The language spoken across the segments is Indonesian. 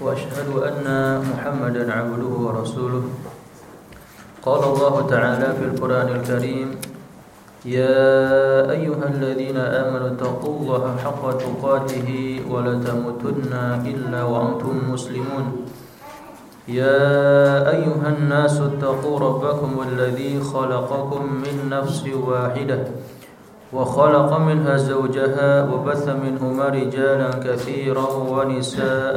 وأشهد أن محمدا عبده ورسوله. قال الله تعالى في القرآن الكريم يا أيها الذين آمنوا اتقوا الله حق تقاته ولا تموتن إلا وأنتم مسلمون. يا أيها الناس اتقوا ربكم الذي خلقكم من نفس واحدة وخلق منها زوجها وبث منهما رجالا كثيرا ونساء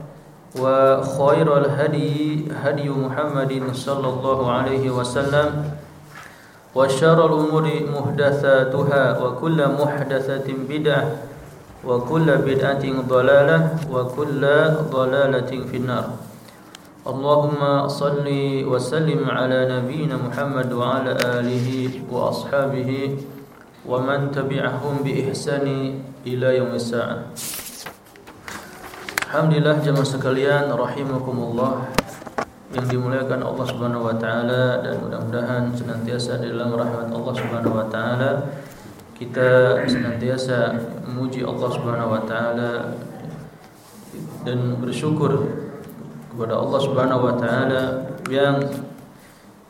وخير الهدي هدي محمد صلى الله عليه وسلم وشر الأمور محدثاتها وكل محدثة بدعة وكل بدعة ضلالة وكل ضلالة في النار. اللهم صل وسلم على نبينا محمد وعلى آله وأصحابه ومن تبعهم بإحسان إلى يوم الساعة. Alhamdulillah jemaah sekalian rahimakumullah yang dimuliakan Allah Subhanahu wa taala dan mudah-mudahan senantiasa dalam rahmat Allah Subhanahu wa taala kita senantiasa memuji Allah Subhanahu wa taala dan bersyukur kepada Allah Subhanahu wa taala yang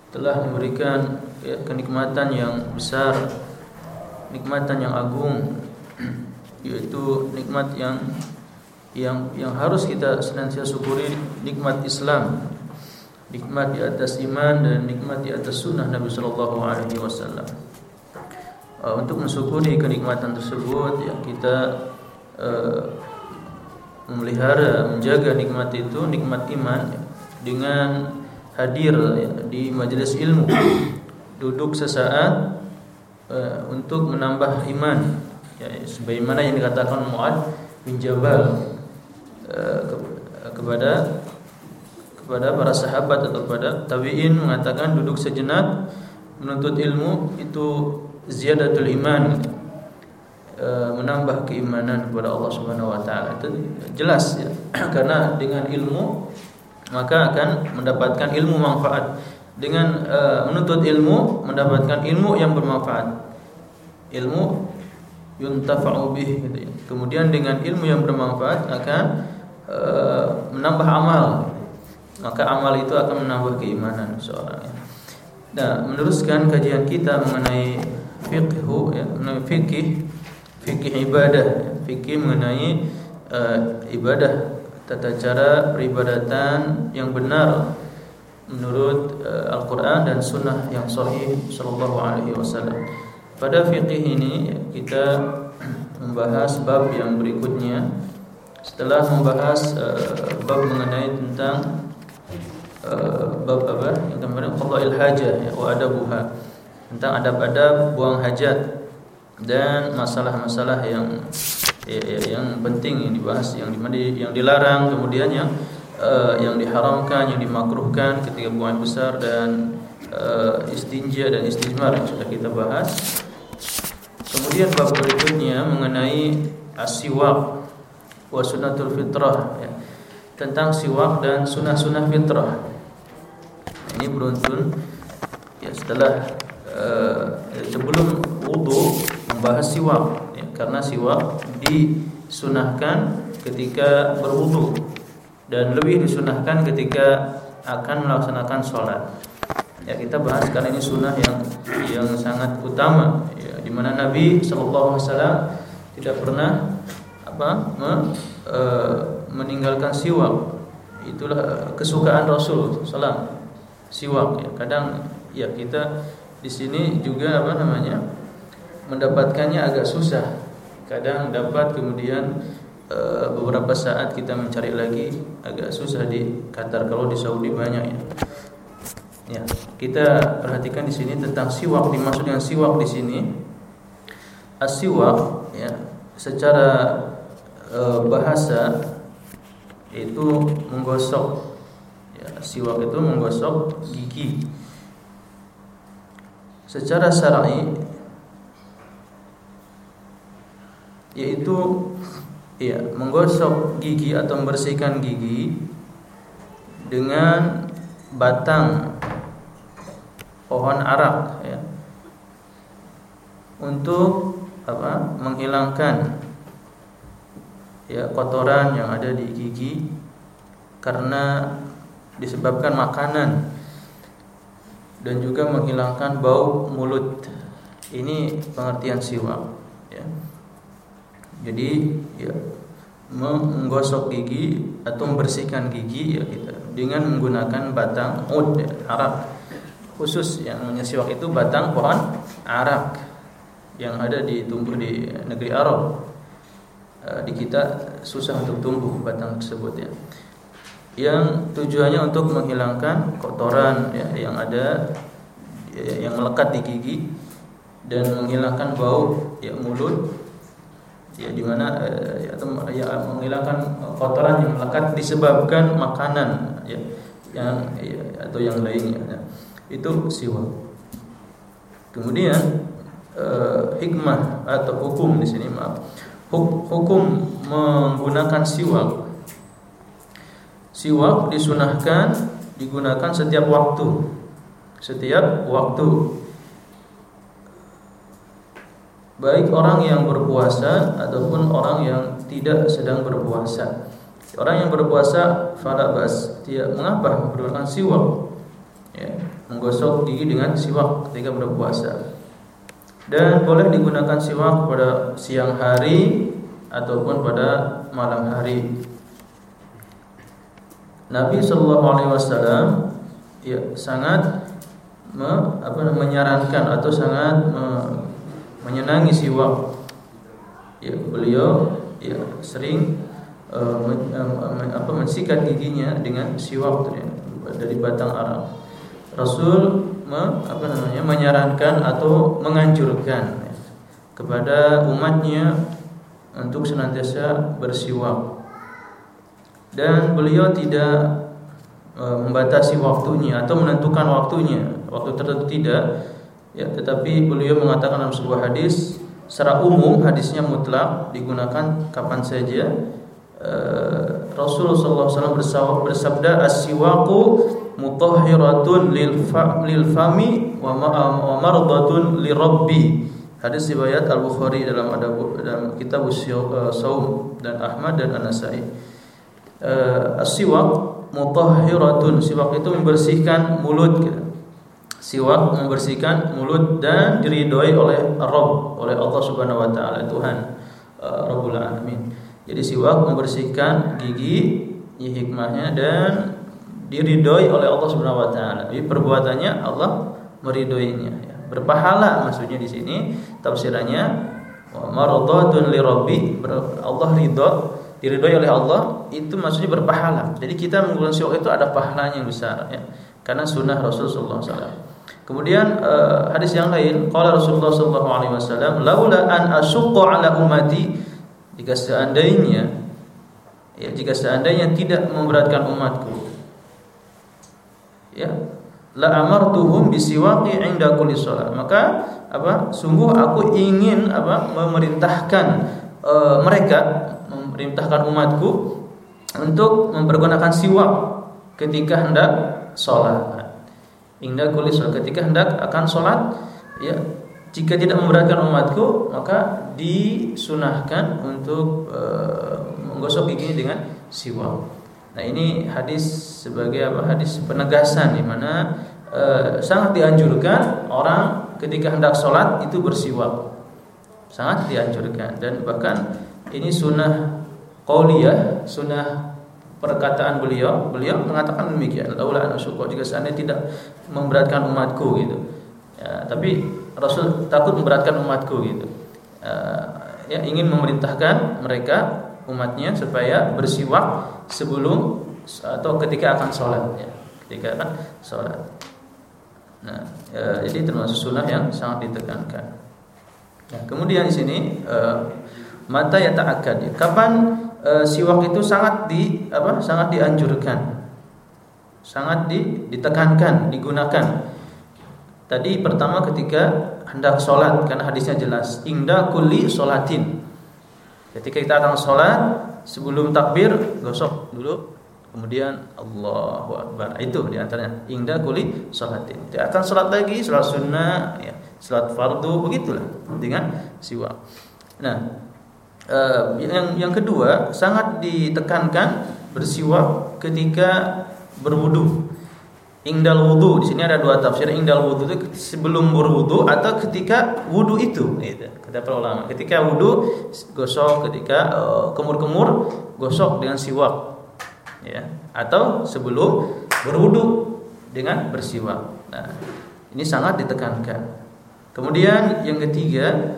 telah memberikan kenikmatan yang besar, nikmatan yang agung yaitu nikmat yang yang yang harus kita senantiasa syukuri nikmat Islam, nikmat di atas iman dan nikmat di atas sunnah Nabi Shallallahu Alaihi Wasallam. Untuk mensyukuri kenikmatan tersebut, ya kita uh, memelihara, menjaga nikmat itu, nikmat iman ya, dengan hadir ya, di majelis ilmu, duduk sesaat uh, untuk menambah iman. Ya, sebagaimana yang dikatakan Muad bin Jabal kepada kepada para sahabat atau kepada tabi'in mengatakan duduk sejenak menuntut ilmu itu ziyadatul iman. E, menambah keimanan kepada Allah Subhanahu wa taala. Itu jelas ya. Karena dengan ilmu maka akan mendapatkan ilmu manfaat. Dengan e, menuntut ilmu mendapatkan ilmu yang bermanfaat. Ilmu yuntafa'u bih gitu ya. kemudian dengan ilmu yang bermanfaat akan Eh, menambah amal maka amal itu akan menambah keimanan seorang Nah, meneruskan kajian kita mengenai fikih ya, mengenai fikih fikih ibadah, fikih mengenai uh, ibadah tata cara peribadatan yang benar menurut uh, Al-Qur'an dan sunnah yang sahih sallallahu alaihi wasallam. Pada fikih ini kita membahas bab yang berikutnya setelah membahas uh, bab mengenai tentang uh, bab apa? Yang kemarin qadail hajah ya, wa adabuha. Tentang adab-adab buang hajat dan masalah-masalah yang ya, ya, yang penting yang dibahas yang di mana yang dilarang kemudian yang uh, yang diharamkan yang dimakruhkan ketika buang besar dan uh, istinja dan istijmar yang sudah kita bahas. Kemudian bab berikutnya mengenai asiwak wa sunnatul fitrah ya. tentang siwak dan sunnah-sunnah fitrah. Ini beruntun ya setelah uh, sebelum wudu membahas siwak ya, karena siwak disunahkan ketika berwudu dan lebih disunahkan ketika akan melaksanakan sholat. Ya kita bahas karena ini sunnah yang yang sangat utama ya, di mana Nabi Wasallam tidak pernah apa? Me, e, meninggalkan siwak. Itulah kesukaan Rasul salam. Siwak ya. Kadang ya kita di sini juga apa namanya mendapatkannya agak susah. Kadang dapat kemudian e, beberapa saat kita mencari lagi agak susah di Qatar kalau di Saudi banyak ya. Ya kita perhatikan di sini tentang siwak. Dimaksud dengan siwak di sini asiwak ya secara e, bahasa itu menggosok. Ya siwak itu menggosok gigi. Secara syar'i yaitu ya menggosok gigi atau membersihkan gigi dengan batang pohon arak ya untuk apa? Menghilangkan ya kotoran yang ada di gigi karena disebabkan makanan dan juga menghilangkan bau mulut. Ini pengertian siwak ya. Jadi ya menggosok gigi atau membersihkan gigi ya kita dengan menggunakan batang ud ya, arak khusus yang namanya siwak itu batang pohon arak yang ada di tumbuh di negeri Arab di kita susah untuk tumbuh batang tersebut ya. Yang tujuannya untuk menghilangkan kotoran ya, yang ada ya, yang melekat di gigi dan menghilangkan bau ya mulut ya di mana eh, ya, ya menghilangkan kotoran yang melekat disebabkan makanan ya yang ya, atau yang lainnya ya. itu siwak kemudian eh, hikmah atau hukum di sini maaf hukum menggunakan siwak Siwak disunahkan digunakan setiap waktu. Setiap waktu. Baik orang yang berpuasa ataupun orang yang tidak sedang berpuasa. Orang yang berpuasa fala bas, tidak mengapa menggunakan siwak. Ya, menggosok gigi dengan siwak ketika berpuasa. Dan boleh digunakan siwak pada siang hari ataupun pada malam hari. Nabi Shallallahu Alaihi Wasallam ya sangat me, apa, menyarankan atau sangat me, menyenangi siwak. Ya beliau ya sering uh, men, uh, apa mensikat giginya dengan siwak dari batang arang. Rasul me, apa namanya menyarankan atau menganjurkan kepada umatnya untuk senantiasa bersiwak. Dan beliau tidak e, membatasi waktunya atau menentukan waktunya. Waktu tertentu tidak ya tetapi beliau mengatakan dalam sebuah hadis secara umum hadisnya mutlak digunakan kapan saja e, Rasulullah SAW bersabda as-siwaku mutahhiratun lil, lil fami wa, ma, mardatun li rabbi hadis riwayat Al Bukhari dalam ada dalam kitab Saum dan Ahmad dan An-Nasai uh, siwak mutahhiratun. Siwak itu membersihkan mulut. Siwak membersihkan mulut dan diridhoi oleh Rabb, oleh Allah Subhanahu wa taala, Tuhan uh, Rabbul Alamin. Jadi siwak membersihkan gigi, ini hikmahnya dan diridhoi oleh Allah Subhanahu wa taala. Jadi perbuatannya Allah meridhoinya ya. Berpahala maksudnya di sini tafsirannya maradatun li rabbi Allah ridho diridhoi oleh Allah itu maksudnya berpahala. Jadi kita menggunakan siwak itu ada pahalanya yang besar ya. Karena sunnah Rasulullah SAW. Kemudian uh, hadis yang lain, qala Rasulullah sallallahu alaihi wasallam, "Laula an asyqa ala ummati" jika seandainya ya jika seandainya tidak memberatkan umatku ya la amartuhum bisiwaqi 'inda kulli shalah maka apa sungguh aku ingin apa memerintahkan uh, mereka memerintahkan umatku untuk mempergunakan siwak ketika hendak sholat. Indah kulis ketika hendak akan sholat, ya jika tidak memberatkan umatku maka disunahkan untuk e, menggosok gigi dengan siwak. Nah ini hadis sebagai apa hadis penegasan di mana e, sangat dianjurkan orang ketika hendak sholat itu bersiwak sangat dianjurkan dan bahkan ini sunnah qauliyah, sunnah perkataan beliau, beliau mengatakan demikian. Laula an jika seandainya tidak memberatkan umatku gitu. Ya, tapi Rasul takut memberatkan umatku gitu. Uh, ya ingin memerintahkan mereka umatnya supaya bersiwak sebelum atau ketika akan sholat ya. ketika akan sholat nah ya, jadi termasuk sunnah yang sangat ditekankan nah, kemudian di sini uh, mata ya ta'akkad ya. kapan uh, siwak itu sangat di apa sangat dianjurkan sangat di, ditekankan digunakan tadi pertama ketika hendak sholat karena hadisnya jelas inda kulli sholatin ketika kita akan sholat sebelum takbir gosok dulu Kemudian Allahu Akbar. Itu di antaranya inda kuli salatin. Dia akan salat lagi, salat sunnah, ya, salat fardu, begitulah dengan siwak. Nah, uh, yang yang kedua sangat ditekankan bersiwak ketika berwudu. Ingdal wudu di sini ada dua tafsir. Ingdal wudu itu sebelum berwudu atau ketika wudu itu. Gitu. Kata para. Ketika wudu gosok, ketika uh, kemur-kemur gosok dengan siwak ya atau sebelum berwudu dengan bersiwak. Nah, ini sangat ditekankan. Kemudian yang ketiga,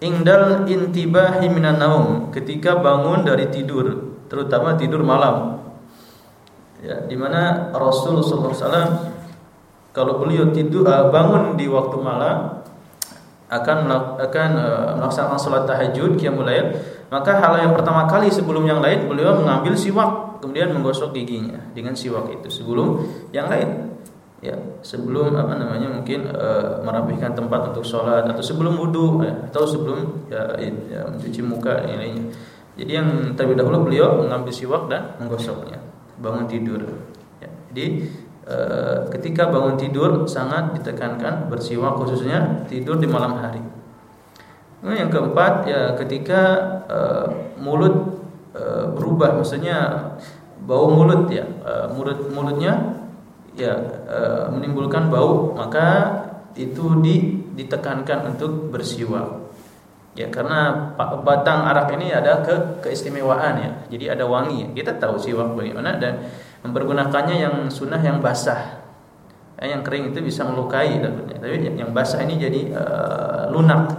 ingdal intibahi minan naum, ketika bangun dari tidur, terutama tidur malam. Ya, di mana Rasul sallallahu alaihi kalau beliau tidur uh, bangun di waktu malam akan akan uh, melaksanakan salat tahajud qiyamul lail, maka hal yang pertama kali sebelum yang lain beliau mengambil siwak kemudian menggosok giginya dengan siwak itu sebelum yang lain. Ya sebelum apa namanya mungkin e, merapihkan tempat untuk sholat atau sebelum wudhu ya, atau sebelum ya, ya, mencuci muka lainnya jadi yang terlebih dahulu beliau mengambil siwak dan menggosoknya bangun tidur. Ya, jadi e, ketika bangun tidur sangat ditekankan bersiwak khususnya tidur di malam hari. Nah, yang keempat ya ketika e, mulut Eh, berubah maksudnya bau mulut ya uh, mulut mulutnya ya uh, menimbulkan bau maka itu di, ditekankan untuk bersiwak ya karena batang arak ini ada ke keistimewaan ya. Jadi ada wangi. Kita tahu siwak bagaimana dan mempergunakannya yang sunnah yang basah. Ya, yang kering itu bisa melukai takutnya. Tapi yang basah ini jadi uh, lunak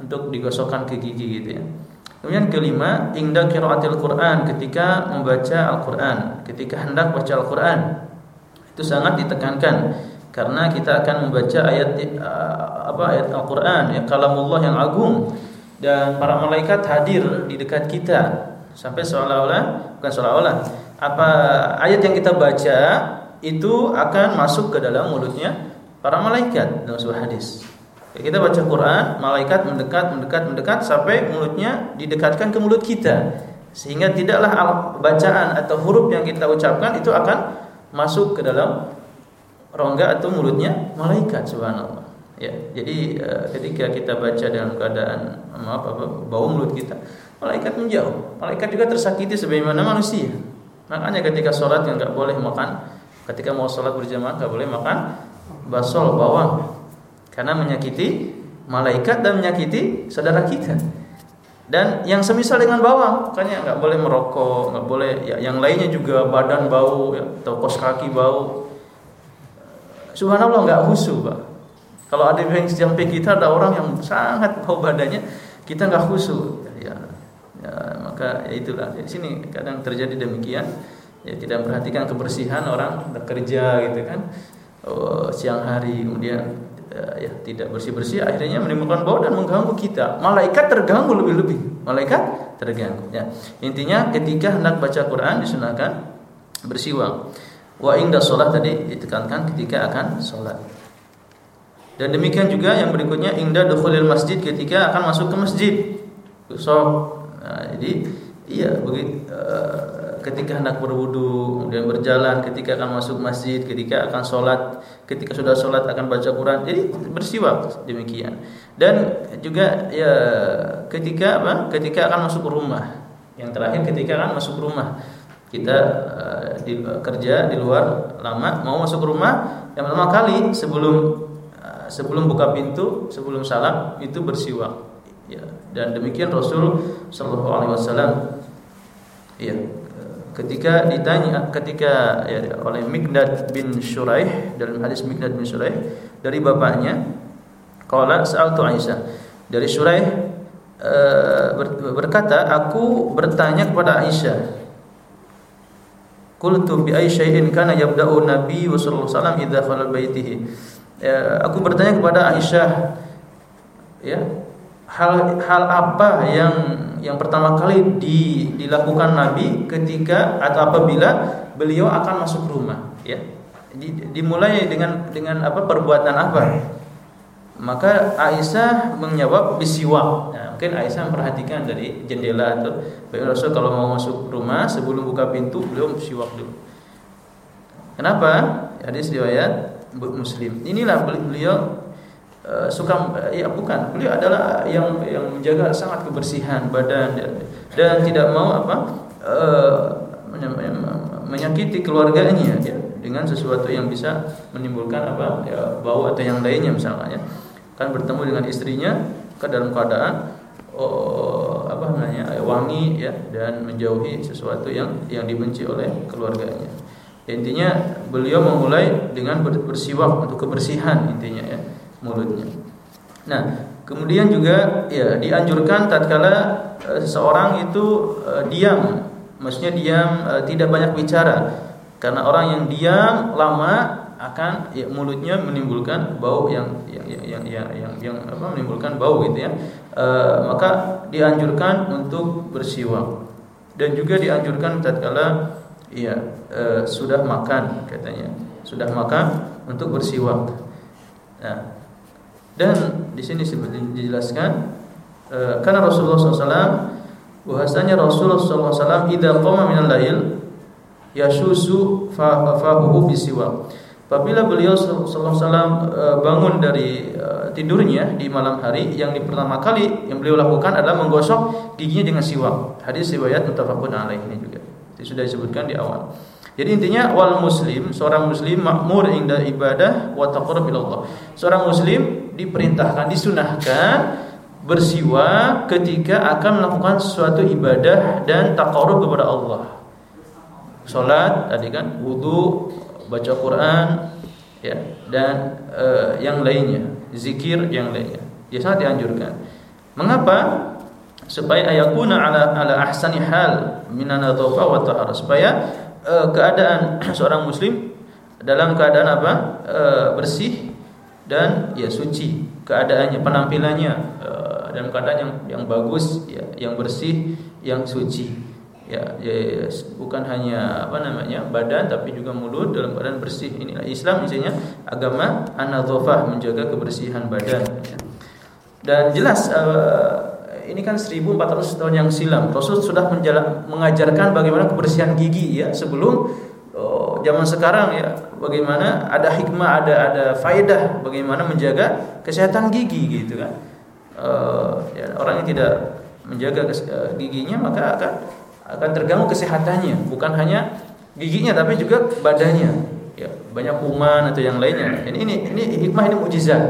untuk digosokkan ke gigi gitu ya. Kemudian kelima, ingda qiraatil Quran ketika membaca Al-Quran, ketika hendak baca Al-Quran. Itu sangat ditekankan karena kita akan membaca ayat uh, apa ayat Al-Quran ya kalamullah yang agung dan para malaikat hadir di dekat kita sampai seolah-olah bukan seolah-olah apa ayat yang kita baca itu akan masuk ke dalam mulutnya para malaikat dalam sebuah hadis. Kita baca Quran, malaikat mendekat, mendekat, mendekat sampai mulutnya didekatkan ke mulut kita. Sehingga tidaklah bacaan atau huruf yang kita ucapkan itu akan masuk ke dalam rongga atau mulutnya malaikat subhanallah. Ya, jadi eh, ketika kita baca dalam keadaan maaf apa bau mulut kita, malaikat menjauh. Malaikat juga tersakiti sebagaimana manusia. Makanya ketika sholat yang nggak boleh makan, ketika mau sholat berjamaah nggak boleh makan basol bawang karena menyakiti malaikat dan menyakiti saudara kita. Dan yang semisal dengan bawang, makanya nggak boleh merokok, nggak boleh ya, yang lainnya juga badan bau, ya, atau kos kaki bau. Subhanallah nggak husu, pak. Kalau ada yang sampai kita ada orang yang sangat bau badannya, kita nggak husu. Ya, ya, maka ya itulah di sini kadang terjadi demikian. Ya tidak perhatikan kebersihan orang bekerja gitu kan. Oh, siang hari kemudian ya, tidak bersih-bersih akhirnya menimbulkan bau dan mengganggu kita. Malaikat terganggu lebih-lebih. Malaikat terganggu ya. Intinya ketika hendak baca Quran disunahkan bersiwak. Wa inda sholat tadi ditekankan ketika akan sholat. Dan demikian juga yang berikutnya inda dukhulil masjid ketika akan masuk ke masjid. So, nah, jadi iya begitu uh, ketika hendak berwudu, kemudian berjalan, ketika akan masuk masjid, ketika akan sholat, ketika sudah sholat akan baca Quran. Jadi bersiwak demikian. Dan juga ya ketika apa? Ketika akan masuk rumah. Yang terakhir ketika akan masuk rumah. Kita uh, di, uh, kerja di luar lama, mau masuk rumah, yang pertama kali sebelum uh, sebelum buka pintu, sebelum salam itu bersiwak. Ya, dan demikian Rasul Shallallahu Alaihi Wasallam Iya. Ketika ditanya ketika ya, oleh Mikdad bin Shuraih dalam hadis Mikdad bin Shuraih dari bapaknya qala sa'altu Aisyah. Dari Shuraih berkata, aku bertanya kepada Aisyah. Qultu bi ayyi syai'in kana yabda'u Nabi sallallahu alaihi wasallam idza khala baitihi. Ya, aku bertanya kepada Aisyah ya hal hal apa yang yang pertama kali di, dilakukan Nabi ketika atau apabila beliau akan masuk rumah ya di, dimulai dengan dengan apa perbuatan apa maka Aisyah menjawab bisiwak nah, mungkin Aisyah memperhatikan dari jendela atau Rasul kalau mau masuk rumah sebelum buka pintu beliau siwak dulu. Kenapa? Hadis riwayat Muslim. Inilah beliau Eh, suka ya bukan. Beliau adalah yang yang menjaga sangat kebersihan badan dan, dan tidak mau apa uh, menyakiti keluarganya ya dengan sesuatu yang bisa menimbulkan apa ya, bau atau yang lainnya misalnya ya. Kan bertemu dengan istrinya ke dalam keadaan oh, apa namanya wangi ya dan menjauhi sesuatu yang yang dibenci oleh keluarganya intinya beliau memulai dengan bersiwak untuk kebersihan intinya ya mulutnya. Nah, kemudian juga ya dianjurkan tatkala e, seorang itu e, diam, maksudnya diam e, tidak banyak bicara. Karena orang yang diam lama akan ya, mulutnya menimbulkan bau yang yang yang yang yang, yang apa menimbulkan bau gitu ya. E, maka dianjurkan untuk bersiwak dan juga dianjurkan tatkala ya e, sudah makan katanya sudah makan untuk bersiwak. Nah, dan di sini dijelaskan e, karena Rasulullah SAW bahwasanya Rasulullah SAW idza qama minal lail yasusu fahuhu bisiwak. Apabila beliau sallallahu alaihi e, bangun dari e, tidurnya di malam hari yang di pertama kali yang beliau lakukan adalah menggosok giginya dengan siwak. Hadis riwayat muttafaqun alaih ini juga. Itu sudah disebutkan di awal. Jadi intinya wal muslim, seorang muslim makmur inda ibadah wa taqarrub Allah. Seorang muslim diperintahkan, disunahkan bersiwa ketika akan melakukan sesuatu ibadah dan taqarrub kepada Allah. Salat tadi kan, wudu, baca Quran ya dan uh, yang lainnya, zikir yang lainnya. Ya sangat dianjurkan. Mengapa? Supaya ayakuna ala ala ahsani hal minan wa tahara supaya uh, keadaan seorang muslim dalam keadaan apa? Uh, bersih dan ya suci keadaannya, penampilannya uh, dalam keadaan yang yang bagus, ya, yang bersih, yang suci. Ya, ya, ya, bukan hanya apa namanya badan tapi juga mulut dalam keadaan bersih. Inilah Islam misalnya agama anadzofah menjaga kebersihan badan. Ya. Dan jelas uh, ini kan 1400 tahun yang silam Rasul sudah mengajarkan bagaimana kebersihan gigi ya sebelum oh, zaman sekarang ya bagaimana ada hikmah ada ada faedah bagaimana menjaga kesehatan gigi gitu kan uh, ya, orang yang tidak menjaga uh, giginya maka akan akan terganggu kesehatannya bukan hanya giginya tapi juga badannya ya banyak kuman atau yang lainnya ini ini ini hikmah ini mujizat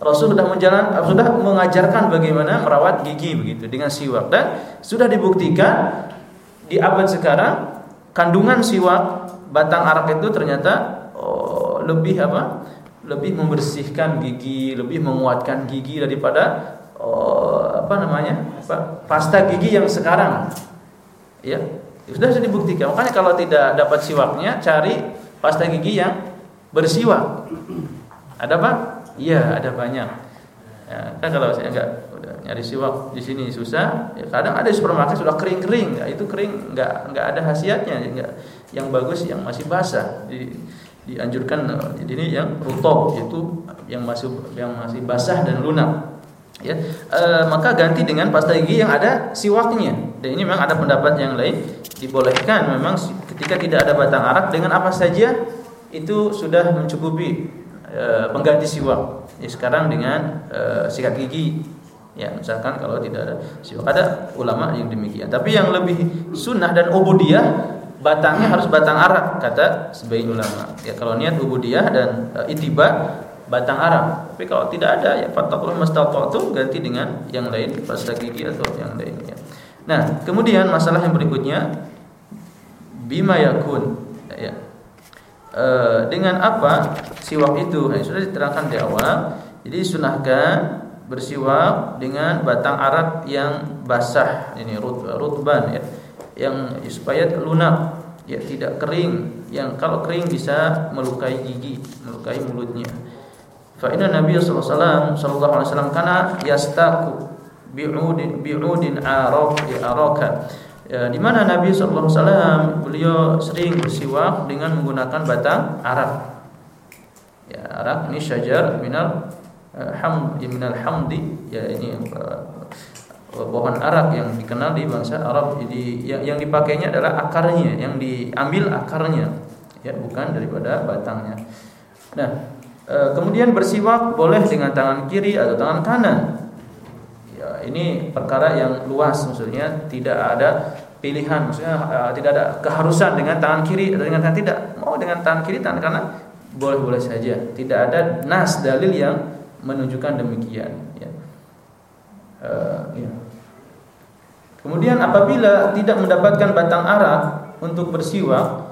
Rasul sudah menjalan sudah mengajarkan bagaimana merawat gigi begitu dengan siwak dan sudah dibuktikan di abad sekarang kandungan siwak batang arak itu ternyata oh, lebih apa? lebih membersihkan gigi, lebih menguatkan gigi daripada oh, apa namanya? Pasta gigi yang sekarang. Ya, sudah sudah dibuktikan. Makanya kalau tidak dapat siwaknya, cari pasta gigi yang bersiwak. Ada apa? Iya, ada banyak. Ya, kan kalau saya enggak udah nyari siwak di sini susah, ya kadang ada supermarket sudah kering-kering, ya, itu kering enggak enggak ada khasiatnya, enggak yang bagus yang masih basah. Di, dianjurkan jadi ini yang rutop itu yang masih yang masih basah dan lunak. Ya, e, maka ganti dengan pasta gigi yang ada siwaknya. Dan ini memang ada pendapat yang lain dibolehkan memang ketika tidak ada batang arak dengan apa saja itu sudah mencukupi e, pengganti siwak. Ya, sekarang dengan e, sikat gigi. Ya, misalkan kalau tidak ada siwak ada ulama yang demikian. Tapi yang lebih sunnah dan ubudiyah batangnya harus batang arak kata sebagian ulama. Ya kalau niat ubudiyah dan e, itiba batang arak. Tapi kalau tidak ada ya fattakullah mastata'tum ganti dengan yang lain pasta gigi atau yang lainnya. Nah, kemudian masalah yang berikutnya bima yakun ya. E, dengan apa siwak itu? Nah, sudah diterangkan di awal. Jadi sunahkan bersiwak dengan batang arak yang basah ini rut, rutban ya. Yang supaya lunak ya tidak kering. Yang kalau kering bisa melukai gigi melukai mulutnya fa inna nabiy sallallahu alaihi wasallam kana yastaku bi'udin bi'udin araq araka. Ya, di mana Nabi sallallahu alaihi wasallam beliau sering bersiwak dengan menggunakan batang arak. Ya, arak ini syajar minal uh, hamd minal hamdi ya ini uh, pohon arak yang dikenal di bangsa Arab. Jadi yang, yang dipakainya adalah akarnya yang diambil akarnya ya bukan daripada batangnya. Nah kemudian bersiwak boleh dengan tangan kiri atau tangan kanan ya ini perkara yang luas maksudnya tidak ada pilihan maksudnya uh, tidak ada keharusan dengan tangan kiri atau dengan tangan tidak mau dengan tangan kiri tangan kanan boleh-boleh saja tidak ada nas dalil yang menunjukkan demikian ya. Uh, ya. kemudian apabila tidak mendapatkan batang arak untuk bersiwak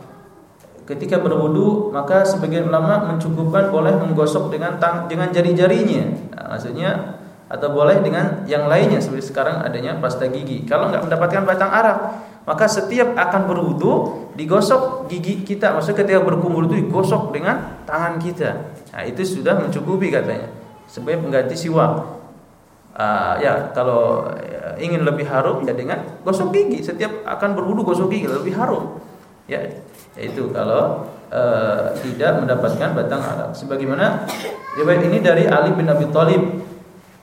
ketika berwudu maka sebagian ulama mencukupkan boleh menggosok dengan tang dengan jari-jarinya nah, maksudnya atau boleh dengan yang lainnya seperti sekarang adanya pasta gigi. Kalau nggak mendapatkan batang arak, maka setiap akan berwudu digosok gigi kita. Maksudnya ketika berkumur itu digosok dengan tangan kita. Nah, itu sudah mencukupi katanya sebagai pengganti siwak. Uh, ya kalau uh, ingin lebih harum ya dengan gosok gigi. Setiap akan berwudu gosok gigi lebih harum. Ya, itu kalau uh, tidak mendapatkan batang arak. Sebagaimana riwayat ini dari Ali bin Abi Thalib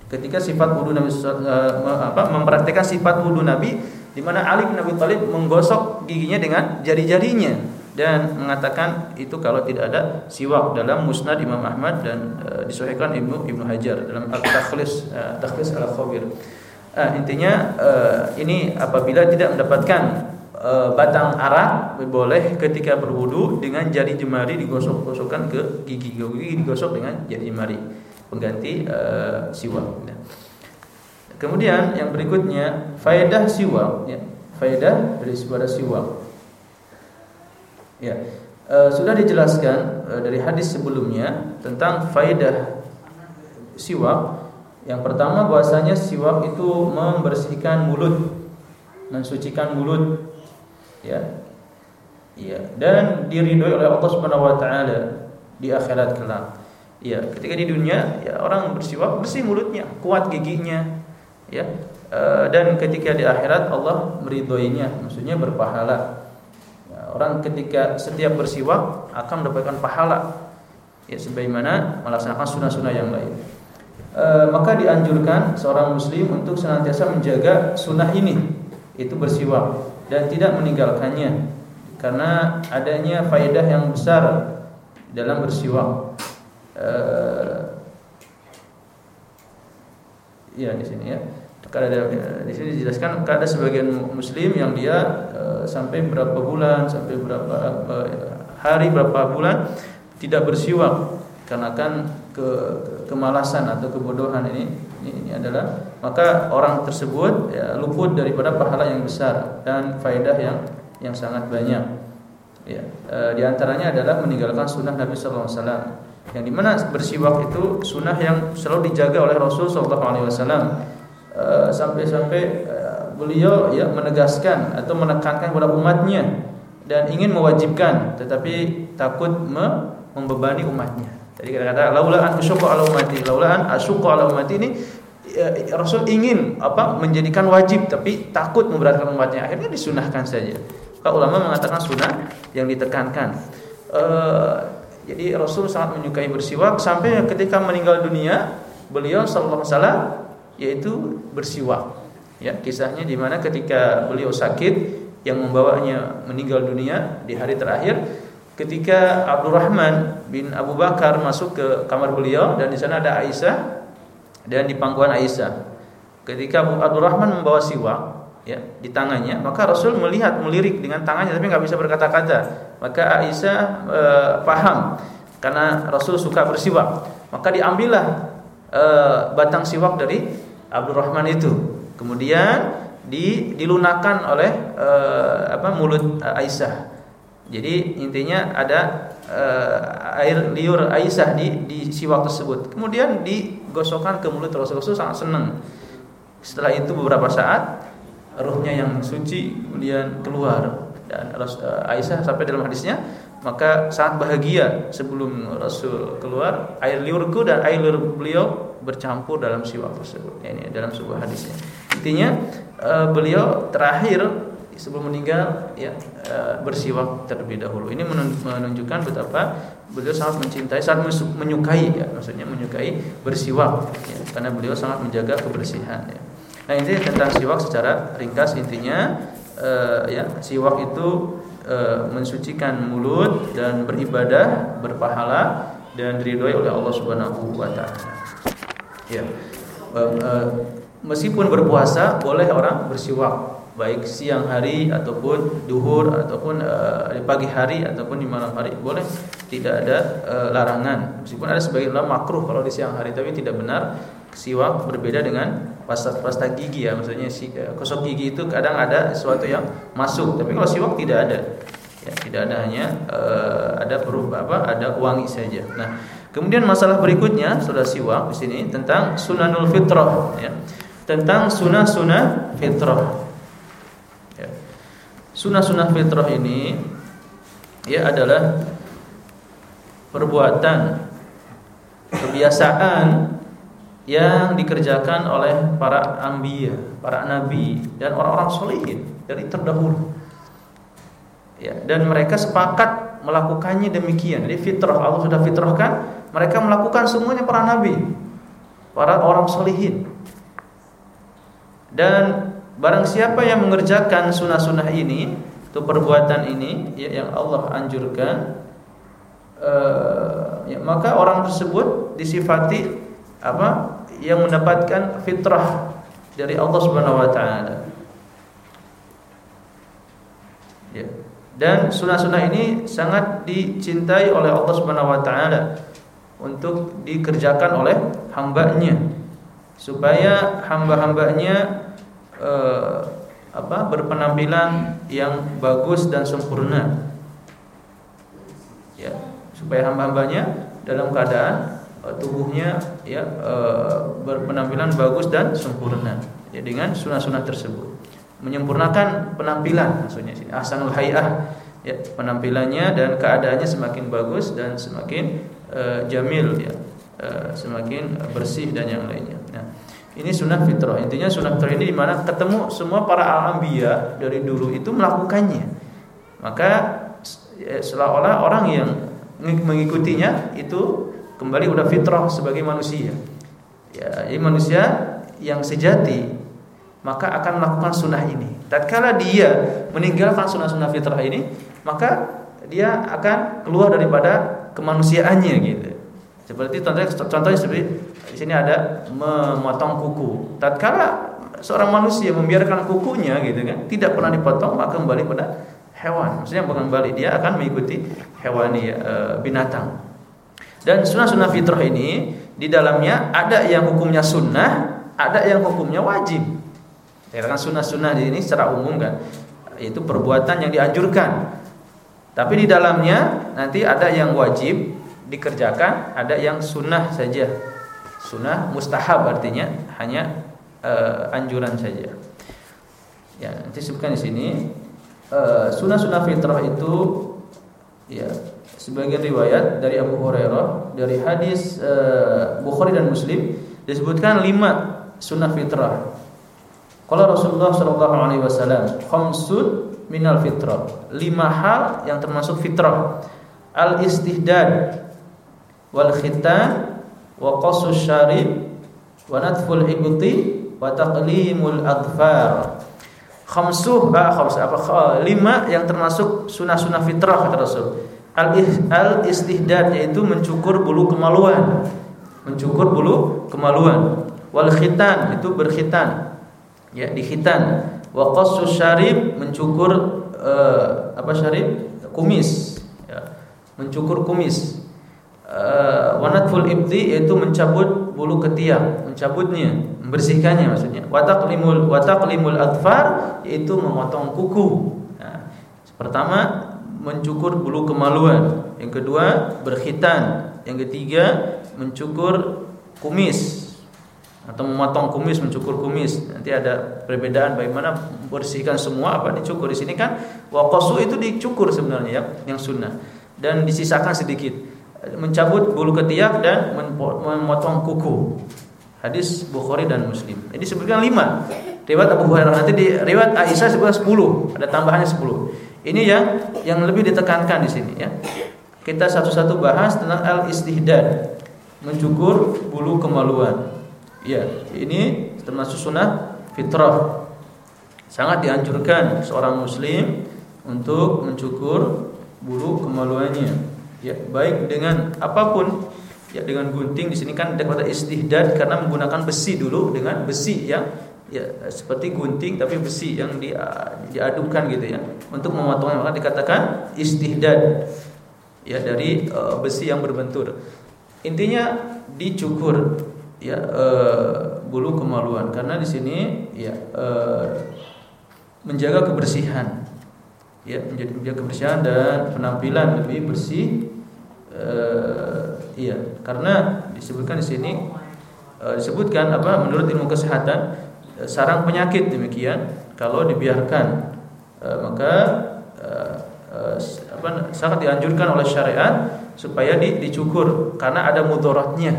ketika sifat wudu Nabi uh, apa mempraktikkan sifat wudu Nabi di mana Ali bin Abi Thalib menggosok giginya dengan jari-jarinya dan mengatakan itu kalau tidak ada siwak dalam Musnad Imam Ahmad dan uh, disahihkan Ibnu Ibnu Hajar dalam Al-Takhlis uh, Takhlis Al-Khabir. Uh, intinya ini apabila tidak mendapatkan uh, batang arak boleh ketika berwudu dengan jari jemari digosok-gosokkan ke gigi gigi digosok dengan jari jemari pengganti uh, siwak. Ya. Kemudian yang berikutnya faedah siwak, ya. faedah dari sebuah siwak. Ya, uh, sudah dijelaskan uh, dari hadis sebelumnya tentang faedah siwak. Yang pertama bahwasanya siwak itu membersihkan mulut, mensucikan mulut, ya, ya, dan diridhoi oleh Allah Subhanahu Wa Taala di akhirat kelak. Ya, ketika di dunia ya orang bersiwak bersih mulutnya, kuat giginya, ya. E, dan ketika di akhirat Allah meridhoinya, maksudnya berpahala. Ya, orang ketika setiap bersiwak akan mendapatkan pahala. Ya, sebagaimana melaksanakan sunnah-sunnah yang lain. E, maka dianjurkan seorang muslim untuk senantiasa menjaga sunnah ini, itu bersiwak dan tidak meninggalkannya karena adanya faedah yang besar dalam bersiwak uh, ya di sini ya. Karena ada, di sini dijelaskan ada sebagian muslim yang dia uh, sampai berapa bulan, sampai berapa uh, hari, berapa bulan tidak bersiwak karena kan ke, kemalasan atau kebodohan ini, ini ini adalah maka orang tersebut ya, luput daripada pahala yang besar dan faedah yang yang sangat banyak. Ya, e, di antaranya adalah meninggalkan sunnah Nabi Sallallahu Alaihi Wasallam yang di mana bersiwak itu sunnah yang selalu dijaga oleh Rasul Shallallahu Alaihi Wasallam eh, sampai-sampai uh, beliau ya menegaskan atau menekankan kepada umatnya dan ingin mewajibkan tetapi takut me membebani umatnya. Jadi kata-kata laula an asyqa ala ummati, laula an asyqa ala ummati ini Rasul ingin apa menjadikan wajib tapi takut memberatkan umatnya. Akhirnya disunahkan saja. Kalau ulama mengatakan sunnah yang ditekankan. Uh, jadi Rasul sangat menyukai bersiwak sampai ketika meninggal dunia beliau sallallahu alaihi wasallam yaitu bersiwak. Ya, kisahnya di mana ketika beliau sakit yang membawanya meninggal dunia di hari terakhir ketika Abdurrahman bin Abu Bakar masuk ke kamar beliau dan di sana ada Aisyah dan di pangkuan Aisyah. Ketika Abdurrahman membawa siwak, ya di tangannya maka Rasul melihat melirik dengan tangannya tapi nggak bisa berkata-kata. Maka Aisyah e, paham karena Rasul suka bersiwak maka diambillah e, batang siwak dari Abdurrahman itu. Kemudian di, dilunakan oleh e, apa mulut Aisyah Jadi intinya ada uh, air liur Aisyah di di siwak tersebut. Kemudian digosokkan ke mulut Rasulullah sangat senang. Setelah itu beberapa saat ruhnya yang suci kemudian keluar dan uh, Aisyah sampai dalam hadisnya maka sangat bahagia sebelum Rasul keluar air liurku dan air liur beliau bercampur dalam siwak tersebut. Ini dalam sebuah hadisnya. Intinya uh, beliau terakhir sebelum meninggal ya e, bersiwak terlebih dahulu. Ini menunjukkan betapa beliau sangat mencintai, sangat menyukai ya, maksudnya menyukai bersiwak ya, karena beliau sangat menjaga kebersihan ya. Nah, ini tentang siwak secara ringkas intinya e, ya siwak itu e, mensucikan mulut dan beribadah, berpahala dan diridhoi oleh Allah Subhanahu wa taala. Ya. E, e, meskipun berpuasa boleh orang bersiwak baik siang hari ataupun duhur ataupun uh, di pagi hari ataupun di malam hari. Boleh? Tidak ada uh, larangan. Meskipun ada sebagian ulama makruh kalau di siang hari tapi tidak benar siwak berbeda dengan pasta pasta gigi ya. Maksudnya si uh, kosok gigi itu kadang ada sesuatu yang masuk tapi kalau siwak tidak ada. Ya tidak ada hanya uh, ada berubah apa ada wangi saja. Nah kemudian masalah berikutnya sudah siwak di sini tentang sunanul fitrah ya. Tentang sunah-sunah fitrah Sunnah-sunnah fitrah ini ya adalah perbuatan kebiasaan yang dikerjakan oleh para ambia, para nabi dan orang-orang solihin dari terdahulu. Ya, dan mereka sepakat melakukannya demikian. Jadi fitrah Allah sudah fitrahkan, mereka melakukan semuanya para nabi, para orang solihin. Dan Barang siapa yang mengerjakan sunnah-sunnah ini, itu perbuatan ini ya, yang Allah anjurkan, uh, ya, maka orang tersebut disifati apa? Yang mendapatkan fitrah dari Allah Subhanahu Wa Taala. Ya. Dan sunnah-sunnah ini sangat dicintai oleh Allah Subhanahu Wa Taala untuk dikerjakan oleh hambanya supaya hamba-hambanya eh, apa berpenampilan yang bagus dan sempurna. Ya supaya hamba-hambanya dalam keadaan eh, tubuhnya ya eh, berpenampilan bagus dan sempurna. Ya dengan sunnah-sunnah tersebut. Menyempurnakan penampilan maksudnya sini. Ahsanul hayah ya penampilannya dan keadaannya semakin bagus dan semakin uh, jamil ya uh, semakin bersih dan yang lainnya. Nah ini sunnah fitrah. Intinya sunnah fitrah ini di mana ketemu semua para al-anbiya dari dulu itu melakukannya. Maka ya, seolah-olah orang yang mengikutinya itu kembali udah fitrah sebagai manusia. Ya, ini manusia yang sejati maka akan melakukan sunnah ini. Tatkala dia meninggalkan sunnah-sunnah fitrah ini, maka dia akan keluar daripada kemanusiaannya gitu. Seperti contohnya, contohnya seperti di sini ada memotong kuku. Tatkala seorang manusia membiarkan kukunya gitu kan, tidak pernah dipotong maka kembali pada hewan. Maksudnya bukan kembali, dia akan mengikuti hewani e, binatang. Dan sunnah-sunnah fitrah ini di dalamnya ada yang hukumnya sunnah, ada yang hukumnya wajib. Katakan sunnah-sunnah di ini secara umum kan, itu perbuatan yang dianjurkan. Tapi di dalamnya nanti ada yang wajib dikerjakan, ada yang sunnah saja sunnah mustahab artinya hanya uh, anjuran saja. Ya, nanti sebutkan di sini uh, sunnah-sunnah fitrah itu ya sebagian riwayat dari Abu Hurairah dari hadis uh, Bukhari dan Muslim disebutkan lima sunnah fitrah. Kalau Rasulullah Shallallahu Alaihi Wasallam khamsun minal fitrah lima hal yang termasuk fitrah al istihdad wal khitan wa qasus syarib wa natful ibti wa taqlimul adfar. Khamsuh ah, khams apa? Lima yang termasuk sunah-sunah fitrah kata Rasul. Al, al istihdad yaitu mencukur bulu kemaluan. Mencukur bulu kemaluan. Wal khitan itu berkhitan. Ya dikhitan wa qasus syarib mencukur uh, apa syarib? Kumis. Ya mencukur kumis uh, wanatful ibti yaitu mencabut bulu ketiak, mencabutnya, membersihkannya maksudnya. Wataklimul wataklimul adfar yaitu memotong kuku. Nah, pertama mencukur bulu kemaluan. Yang kedua, berkhitan. Yang ketiga, mencukur kumis atau memotong kumis, mencukur kumis. Nanti ada perbedaan bagaimana bersihkan semua apa dicukur. Di sini kan wakosu itu dicukur sebenarnya ya, yang sunnah dan disisakan sedikit. Mencabut bulu ketiak dan memotong kuku. Hadis Bukhari dan Muslim. Ini sebutkan lima. Riwayat Abu Hurairah nanti di riwayat Aisyah sebutkan sepuluh. Ada tambahannya sepuluh. Ini yang yang lebih ditekankan di sini ya. Kita satu-satu bahas tentang al istihdad, mencukur bulu kemaluan. Ya, ini termasuk sunnah fitrah. Sangat dianjurkan seorang muslim untuk mencukur bulu kemaluannya. Ya, baik dengan apa pun ya dengan gunting di sini kan kata istihdad karena menggunakan besi dulu dengan besi yang ya seperti gunting tapi besi yang di, diadukkan gitu ya. Untuk memotongnya maka dikatakan istihdad ya dari uh, besi yang berbentur. Intinya dicukur ya uh, bulu kemaluan karena di sini ya uh, menjaga kebersihan. Ya menjadi menjaga kebersihan dan penampilan lebih bersih uh, iya karena disebutkan di sini uh, disebutkan apa menurut ilmu kesehatan uh, sarang penyakit demikian kalau dibiarkan uh, maka uh, uh, apa sangat dianjurkan oleh syariat supaya di, dicukur karena ada mudaratnya